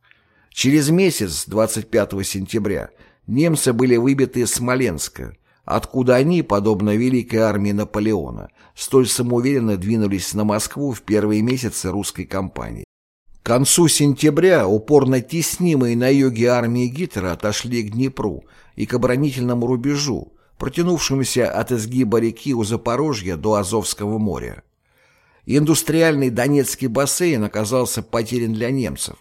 Через месяц, 25 сентября, немцы были выбиты из Смоленска, откуда они, подобно великой армии Наполеона, столь самоуверенно двинулись на Москву в первые месяцы русской кампании. К концу сентября упорно теснимые на юге армии Гитлера отошли к Днепру и к оборонительному рубежу, протянувшемуся от изгиба реки у Запорожья до Азовского моря. Индустриальный Донецкий бассейн оказался потерян для немцев,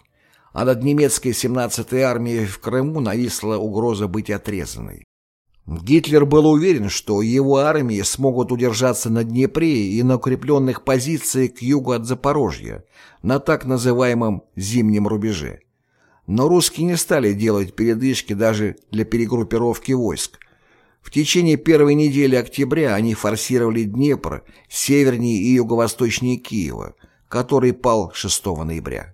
а над немецкой 17-й армией в Крыму нависла угроза быть отрезанной. Гитлер был уверен, что его армии смогут удержаться на Днепре и на укрепленных позициях к югу от Запорожья, на так называемом «зимнем рубеже». Но русские не стали делать передышки даже для перегруппировки войск. В течение первой недели октября они форсировали Днепр севернее и юго-восточнее Киева, который пал 6 ноября.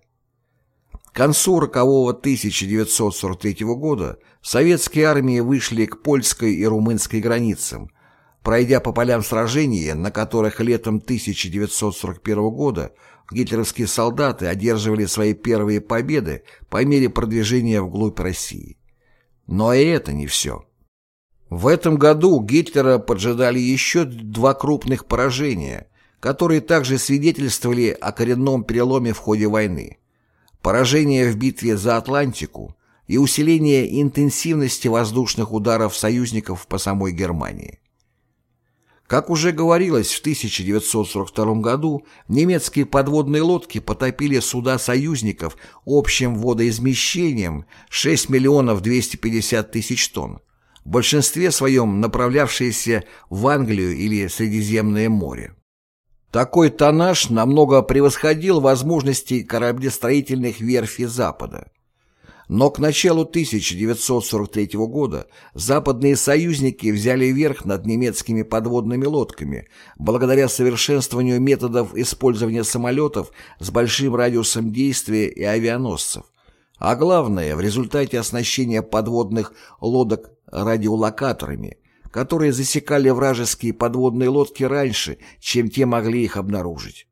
К концу рокового 1943 года советские армии вышли к польской и румынской границам, пройдя по полям сражения, на которых летом 1941 года гитлеровские солдаты одерживали свои первые победы по мере продвижения вглубь России. Но и это не все. В этом году Гитлера поджидали еще два крупных поражения, которые также свидетельствовали о коренном переломе в ходе войны поражение в битве за Атлантику и усиление интенсивности воздушных ударов союзников по самой Германии. Как уже говорилось, в 1942 году немецкие подводные лодки потопили суда союзников общим водоизмещением 6 миллионов 250 тысяч тонн, в большинстве своем направлявшиеся в Англию или Средиземное море. Такой тоннаж намного превосходил возможности кораблестроительных верфей Запада. Но к началу 1943 года западные союзники взяли верх над немецкими подводными лодками благодаря совершенствованию методов использования самолетов с большим радиусом действия и авианосцев, а главное, в результате оснащения подводных лодок радиолокаторами – которые засекали вражеские подводные лодки раньше, чем те могли их обнаружить.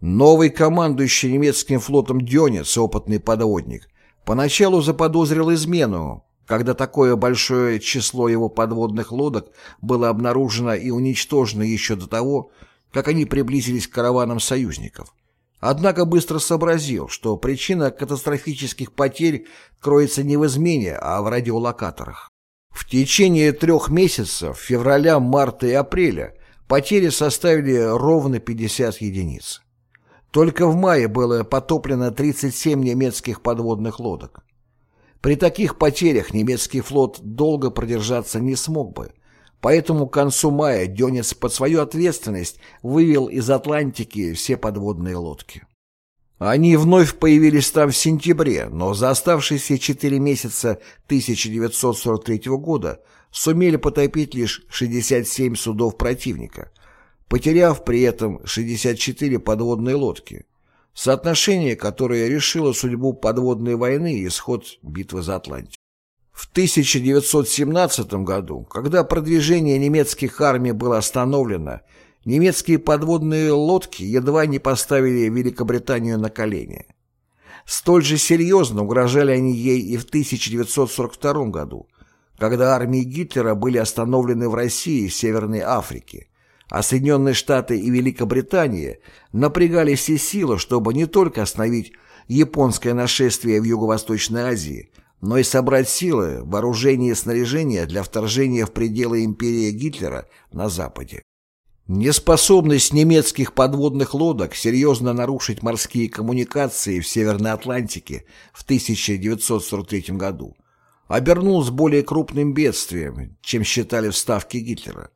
Новый командующий немецким флотом Дёнец, опытный подводник, поначалу заподозрил измену, когда такое большое число его подводных лодок было обнаружено и уничтожено еще до того, как они приблизились к караванам союзников. Однако быстро сообразил, что причина катастрофических потерь кроется не в измене, а в радиолокаторах. В течение трех месяцев, февраля, марта и апреля, потери составили ровно 50 единиц. Только в мае было потоплено 37 немецких подводных лодок. При таких потерях немецкий флот долго продержаться не смог бы, поэтому к концу мая Дёнец под свою ответственность вывел из Атлантики все подводные лодки. Они вновь появились там в сентябре, но за оставшиеся четыре месяца 1943 года сумели потопить лишь 67 судов противника, потеряв при этом 64 подводные лодки. Соотношение, которое решило судьбу подводной войны и исход битвы за Атлантику. В 1917 году, когда продвижение немецких армий было остановлено Немецкие подводные лодки едва не поставили Великобританию на колени. Столь же серьезно угрожали они ей и в 1942 году, когда армии Гитлера были остановлены в России и Северной Африке, а Соединенные Штаты и Великобритания напрягали все силы, чтобы не только остановить японское нашествие в Юго-Восточной Азии, но и собрать силы, вооружение и снаряжение для вторжения в пределы империи Гитлера на Западе. Неспособность немецких подводных лодок серьезно нарушить морские коммуникации в Северной Атлантике в 1943 году обернулась более крупным бедствием, чем считали в Ставке Гитлера,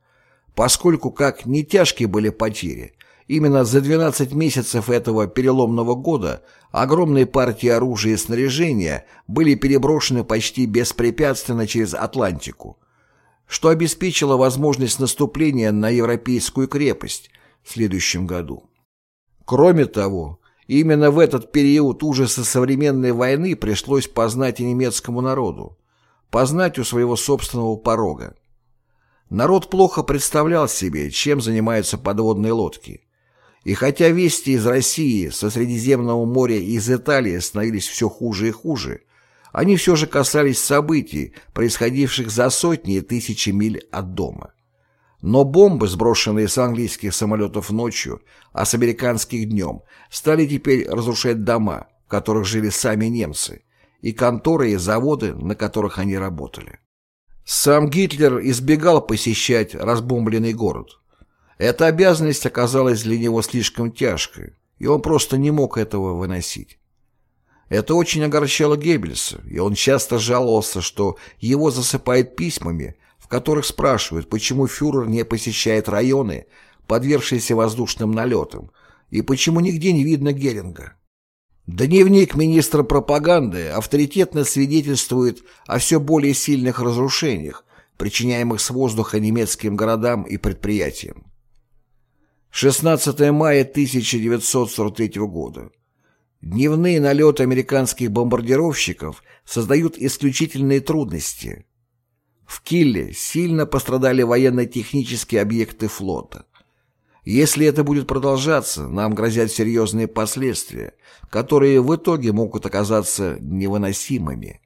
поскольку, как не тяжкие были потери, именно за 12 месяцев этого переломного года огромные партии оружия и снаряжения были переброшены почти беспрепятственно через Атлантику – что обеспечило возможность наступления на европейскую крепость в следующем году. Кроме того, именно в этот период ужаса современной войны пришлось познать и немецкому народу, познать у своего собственного порога. Народ плохо представлял себе, чем занимаются подводные лодки. И хотя вести из России, со Средиземного моря и из Италии становились все хуже и хуже, они все же касались событий, происходивших за сотни и тысячи миль от дома. Но бомбы, сброшенные с английских самолетов ночью, а с американских днем, стали теперь разрушать дома, в которых жили сами немцы, и конторы и заводы, на которых они работали. Сам Гитлер избегал посещать разбомбленный город. Эта обязанность оказалась для него слишком тяжкой, и он просто не мог этого выносить. Это очень огорчало Геббельса, и он часто жаловался, что его засыпают письмами, в которых спрашивают, почему фюрер не посещает районы, подвергшиеся воздушным налетам, и почему нигде не видно Геринга. Дневник министра пропаганды авторитетно свидетельствует о все более сильных разрушениях, причиняемых с воздуха немецким городам и предприятиям. 16 мая 1943 года. Дневные налеты американских бомбардировщиков создают исключительные трудности. В Килле сильно пострадали военно-технические объекты флота. Если это будет продолжаться, нам грозят серьезные последствия, которые в итоге могут оказаться невыносимыми.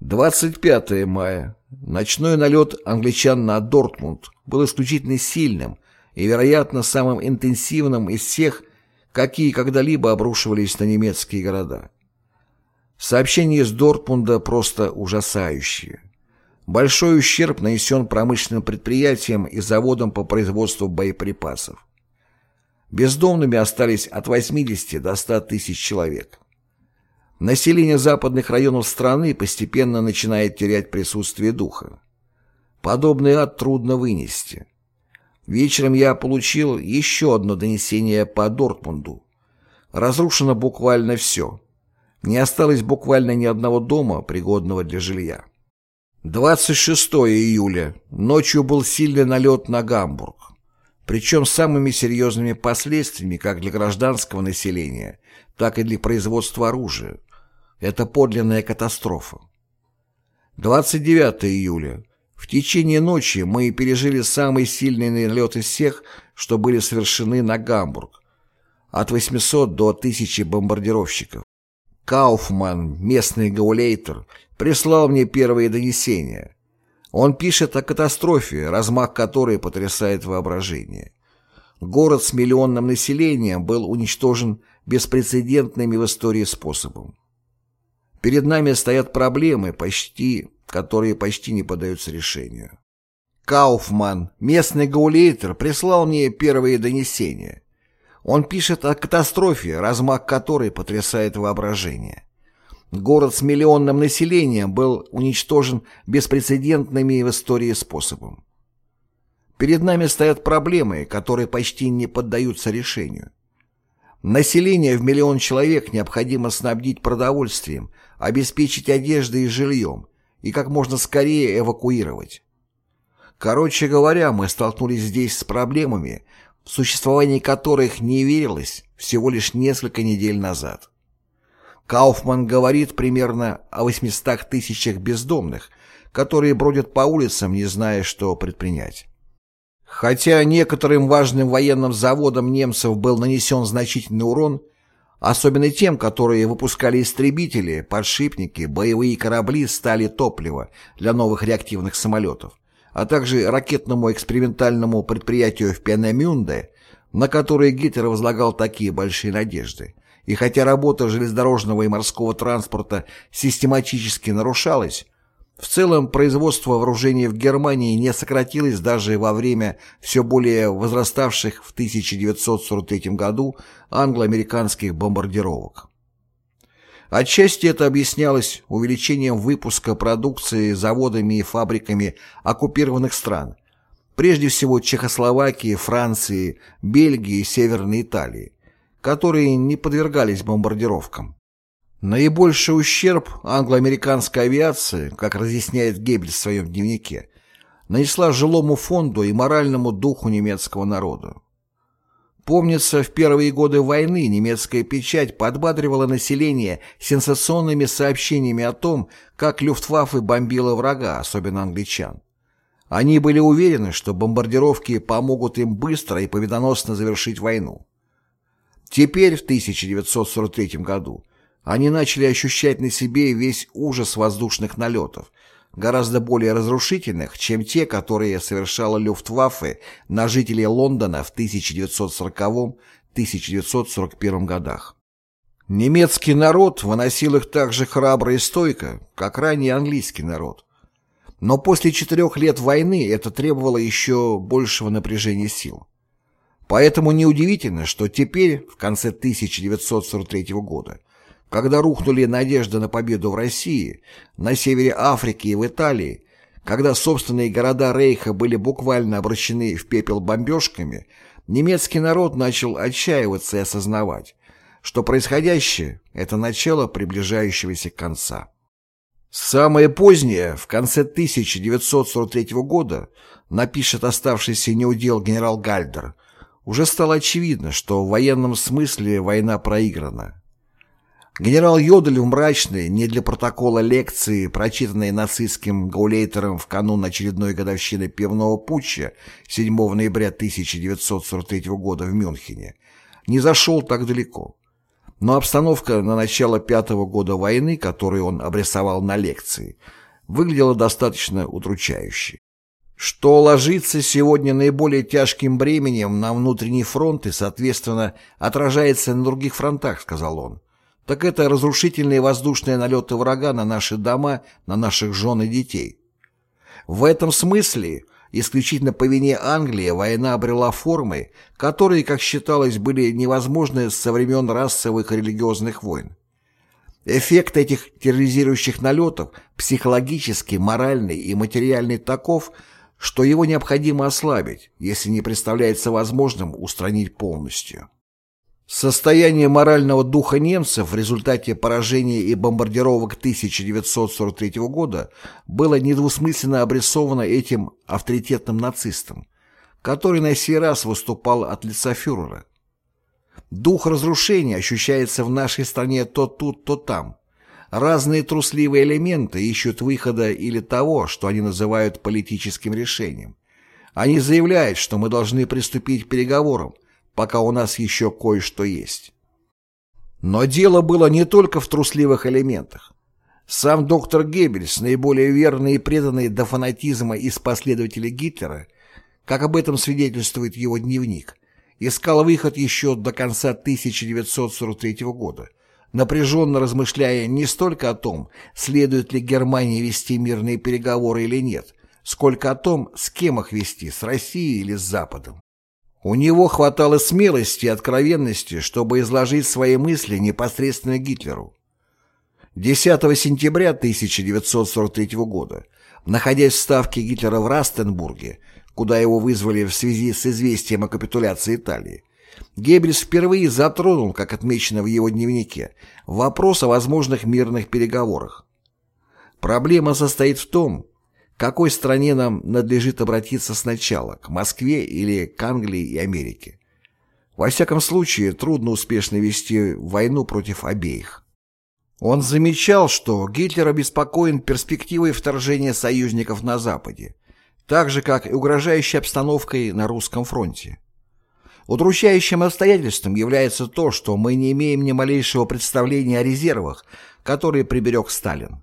25 мая. Ночной налет англичан на Дортмунд был исключительно сильным и, вероятно, самым интенсивным из всех, какие когда-либо обрушивались на немецкие города. Сообщения из Дортмунда просто ужасающие. Большой ущерб нанесен промышленным предприятиям и заводам по производству боеприпасов. Бездомными остались от 80 до 100 тысяч человек. Население западных районов страны постепенно начинает терять присутствие духа. Подобный ад трудно вынести. Вечером я получил еще одно донесение по Дортмунду. Разрушено буквально все. Не осталось буквально ни одного дома, пригодного для жилья. 26 июля. Ночью был сильный налет на Гамбург. Причем самыми серьезными последствиями как для гражданского населения, так и для производства оружия. Это подлинная катастрофа. 29 июля. В течение ночи мы пережили самый сильный налет из всех, что были совершены на Гамбург. От 800 до 1000 бомбардировщиков. Кауфман, местный гаулейтер, прислал мне первые донесения. Он пишет о катастрофе, размах которой потрясает воображение. Город с миллионным населением был уничтожен беспрецедентными в истории способом. Перед нами стоят проблемы, почти которые почти не поддаются решению. Кауфман, местный гаулейтер, прислал мне первые донесения. Он пишет о катастрофе, размах которой потрясает воображение. Город с миллионным населением был уничтожен беспрецедентными в истории способом. Перед нами стоят проблемы, которые почти не поддаются решению. Население в миллион человек необходимо снабдить продовольствием, обеспечить одеждой и жильем, и как можно скорее эвакуировать. Короче говоря, мы столкнулись здесь с проблемами, в существовании которых не верилось всего лишь несколько недель назад. Кауфман говорит примерно о 800 тысячах бездомных, которые бродят по улицам, не зная, что предпринять. Хотя некоторым важным военным заводам немцев был нанесен значительный урон, особенно тем, которые выпускали истребители, подшипники, боевые корабли стали топливо для новых реактивных самолетов, а также ракетному экспериментальному предприятию в Пенемюнде, на которое Гитлер возлагал такие большие надежды. И хотя работа железнодорожного и морского транспорта систематически нарушалась, в целом, производство вооружений в Германии не сократилось даже во время все более возраставших в 1943 году англо-американских бомбардировок. Отчасти это объяснялось увеличением выпуска продукции заводами и фабриками оккупированных стран, прежде всего Чехословакии, Франции, Бельгии и Северной Италии, которые не подвергались бомбардировкам. Наибольший ущерб англо-американской авиации, как разъясняет Геббельс в своем дневнике, нанесла жилому фонду и моральному духу немецкого народа. Помнится, в первые годы войны немецкая печать подбадривала население сенсационными сообщениями о том, как Люфтваффе бомбила врага, особенно англичан. Они были уверены, что бомбардировки помогут им быстро и победоносно завершить войну. Теперь, в 1943 году, они начали ощущать на себе весь ужас воздушных налетов, гораздо более разрушительных, чем те, которые совершала Люфтваффе на жителей Лондона в 1940-1941 годах. Немецкий народ выносил их так же храбро и стойко, как ранее английский народ. Но после четырех лет войны это требовало еще большего напряжения сил. Поэтому неудивительно, что теперь, в конце 1943 года, когда рухнули надежды на победу в России, на севере Африки и в Италии, когда собственные города Рейха были буквально обращены в пепел бомбежками, немецкий народ начал отчаиваться и осознавать, что происходящее – это начало приближающегося конца. Самое позднее, в конце 1943 года, напишет оставшийся неудел генерал Гальдер, уже стало очевидно, что в военном смысле война проиграна. Генерал Йодель в мрачной, не для протокола лекции, прочитанной нацистским гаулейтером в канун очередной годовщины пивного путча 7 ноября 1943 года в Мюнхене, не зашел так далеко. Но обстановка на начало пятого года войны, которую он обрисовал на лекции, выглядела достаточно удручающе. Что ложится сегодня наиболее тяжким бременем на внутренний фронт и, соответственно, отражается на других фронтах, сказал он, так это разрушительные воздушные налеты врага на наши дома, на наших жен и детей. В этом смысле Исключительно по вине Англии война обрела формы, которые, как считалось, были невозможны со времен расовых и религиозных войн. Эффект этих терроризирующих налетов психологический, моральный и материальный таков, что его необходимо ослабить, если не представляется возможным устранить полностью. Состояние морального духа немцев в результате поражения и бомбардировок 1943 года было недвусмысленно обрисовано этим авторитетным нацистом, который на сей раз выступал от лица фюрера. Дух разрушения ощущается в нашей стране то тут, то там. Разные трусливые элементы ищут выхода или того, что они называют политическим решением. Они заявляют, что мы должны приступить к переговорам, пока у нас еще кое-что есть. Но дело было не только в трусливых элементах. Сам доктор Геббельс, наиболее верный и преданный до фанатизма из последователей Гитлера, как об этом свидетельствует его дневник, искал выход еще до конца 1943 года, напряженно размышляя не столько о том, следует ли Германии вести мирные переговоры или нет, сколько о том, с кем их вести, с Россией или с Западом. У него хватало смелости и откровенности, чтобы изложить свои мысли непосредственно Гитлеру. 10 сентября 1943 года, находясь в ставке Гитлера в Растенбурге, куда его вызвали в связи с известием о капитуляции Италии, Геббельс впервые затронул, как отмечено в его дневнике, вопрос о возможных мирных переговорах. Проблема состоит в том, какой стране нам надлежит обратиться сначала, к Москве или к Англии и Америке? Во всяком случае, трудно успешно вести войну против обеих. Он замечал, что Гитлер обеспокоен перспективой вторжения союзников на Западе, так же, как и угрожающей обстановкой на русском фронте. Удручающим обстоятельством является то, что мы не имеем ни малейшего представления о резервах, которые приберег Сталин.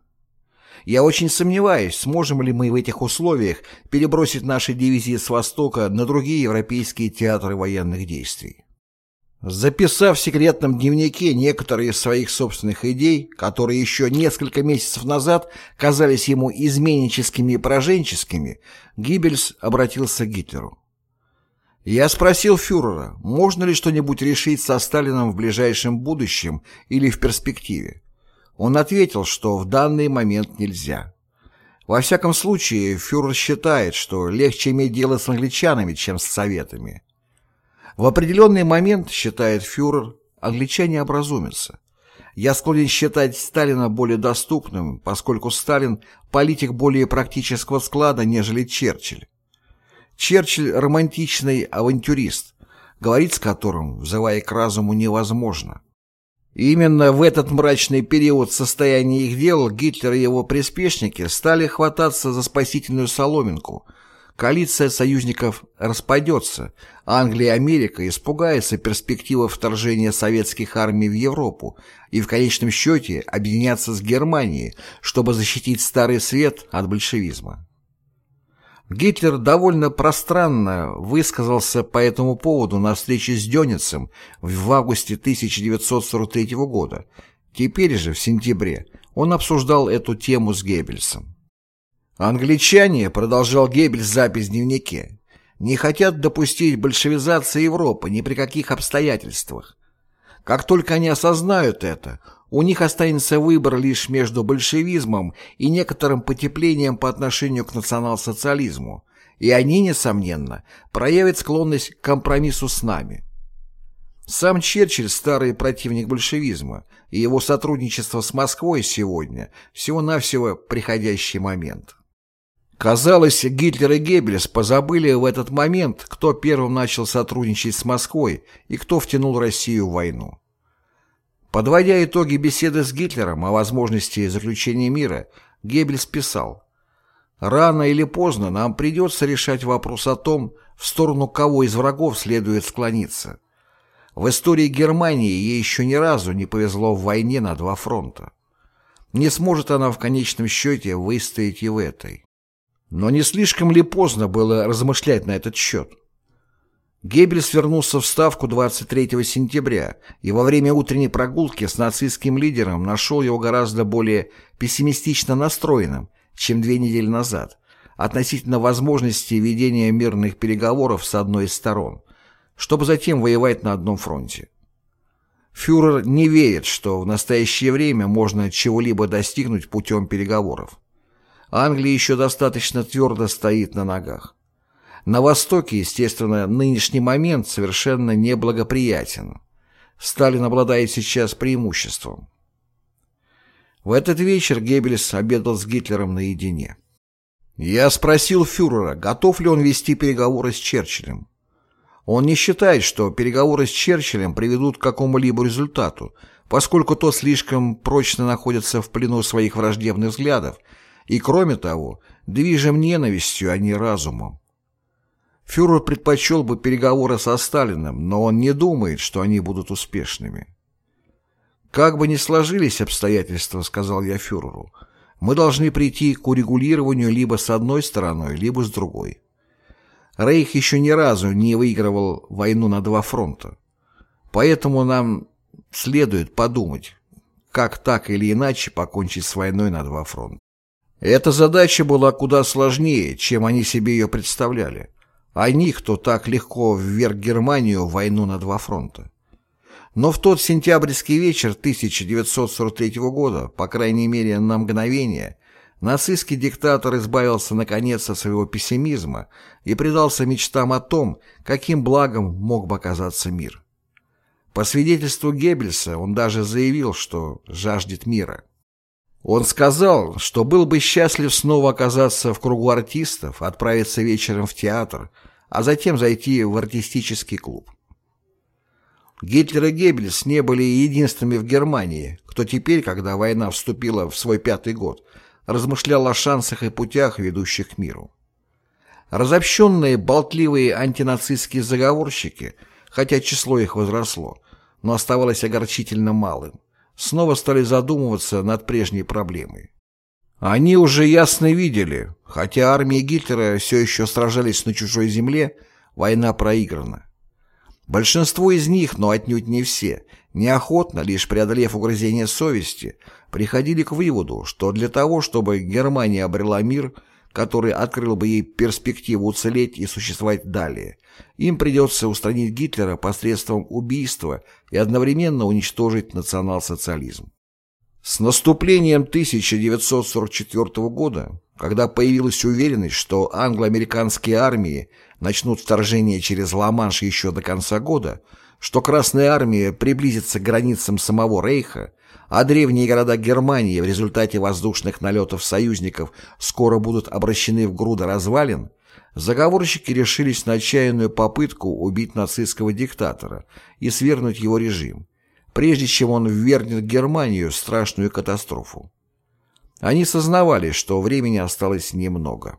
Я очень сомневаюсь, сможем ли мы в этих условиях перебросить наши дивизии с Востока на другие европейские театры военных действий. Записав в секретном дневнике некоторые из своих собственных идей, которые еще несколько месяцев назад казались ему изменническими и пораженческими, Гиббельс обратился к Гитлеру. Я спросил фюрера, можно ли что-нибудь решить со Сталином в ближайшем будущем или в перспективе. Он ответил, что в данный момент нельзя. Во всяком случае, фюрер считает, что легче иметь дело с англичанами, чем с советами. В определенный момент, считает фюрер, англичане образумятся. Я склонен считать Сталина более доступным, поскольку Сталин – политик более практического склада, нежели Черчилль. Черчилль – романтичный авантюрист, говорить с которым, взывая к разуму, невозможно. И именно в этот мрачный период состояния их дел Гитлер и его приспешники стали хвататься за спасительную соломинку – Коалиция союзников распадется, Англия и Америка испугаются перспективы вторжения советских армий в Европу и в конечном счете объединятся с Германией, чтобы защитить Старый Свет от большевизма. Гитлер довольно пространно высказался по этому поводу на встрече с Дёницем в августе 1943 года. Теперь же, в сентябре, он обсуждал эту тему с Геббельсом. Англичане, продолжал Геббельс запись в дневнике, не хотят допустить большевизации Европы ни при каких обстоятельствах. Как только они осознают это, у них останется выбор лишь между большевизмом и некоторым потеплением по отношению к национал-социализму, и они, несомненно, проявят склонность к компромиссу с нами. Сам Черчилль – старый противник большевизма, и его сотрудничество с Москвой сегодня – всего-навсего приходящий момент. Казалось, Гитлер и Геббельс позабыли в этот момент, кто первым начал сотрудничать с Москвой и кто втянул Россию в войну. Подводя итоги беседы с Гитлером о возможности заключения мира, Геббельс писал «Рано или поздно нам придется решать вопрос о том, в сторону кого из врагов следует склониться. В истории Германии ей еще ни разу не повезло в войне на два фронта. Не сможет она в конечном счете выстоять и в этой. Но не слишком ли поздно было размышлять на этот счет? Геббельс вернулся в Ставку 23 сентября и во время утренней прогулки с нацистским лидером нашел его гораздо более пессимистично настроенным, чем две недели назад, относительно возможности ведения мирных переговоров с одной из сторон, чтобы затем воевать на одном фронте. Фюрер не верит, что в настоящее время можно чего-либо достигнуть путем переговоров. Англия еще достаточно твердо стоит на ногах. На Востоке, естественно, нынешний момент совершенно неблагоприятен. Сталин обладает сейчас преимуществом. В этот вечер Геббельс обедал с Гитлером наедине. Я спросил фюрера, готов ли он вести переговоры с Черчиллем. Он не считает, что переговоры с Черчиллем приведут к какому-либо результату, поскольку тот слишком прочно находится в плену своих враждебных взглядов и, кроме того, движим ненавистью, а не разумом. Фюрер предпочел бы переговоры со Сталиным, но он не думает, что они будут успешными. «Как бы ни сложились обстоятельства, — сказал я фюреру, — мы должны прийти к урегулированию либо с одной стороной, либо с другой. Рейх еще ни разу не выигрывал войну на два фронта. Поэтому нам следует подумать, как так или иначе покончить с войной на два фронта. Эта задача была куда сложнее, чем они себе ее представляли. Они, кто так легко вверг Германию в войну на два фронта. Но в тот сентябрьский вечер 1943 года, по крайней мере на мгновение, нацистский диктатор избавился наконец от своего пессимизма и предался мечтам о том, каким благом мог бы оказаться мир. По свидетельству Геббельса он даже заявил, что жаждет мира. Он сказал, что был бы счастлив снова оказаться в кругу артистов, отправиться вечером в театр, а затем зайти в артистический клуб. Гитлер и Геббельс не были единственными в Германии, кто теперь, когда война вступила в свой пятый год, размышлял о шансах и путях, ведущих к миру. Разобщенные, болтливые антинацистские заговорщики, хотя число их возросло, но оставалось огорчительно малым, снова стали задумываться над прежней проблемой. Они уже ясно видели, хотя армии Гитлера все еще сражались на чужой земле, война проиграна. Большинство из них, но отнюдь не все, неохотно, лишь преодолев угрызение совести, приходили к выводу, что для того, чтобы Германия обрела мир – который открыл бы ей перспективу уцелеть и существовать далее. Им придется устранить Гитлера посредством убийства и одновременно уничтожить национал-социализм. С наступлением 1944 года, когда появилась уверенность, что англо-американские армии начнут вторжение через Ла-Манш еще до конца года, что Красная Армия приблизится к границам самого Рейха, а древние города Германии в результате воздушных налетов союзников скоро будут обращены в груды развалин, заговорщики решились на отчаянную попытку убить нацистского диктатора и свергнуть его режим, прежде чем он ввергнет Германию в страшную катастрофу. Они сознавали, что времени осталось немного.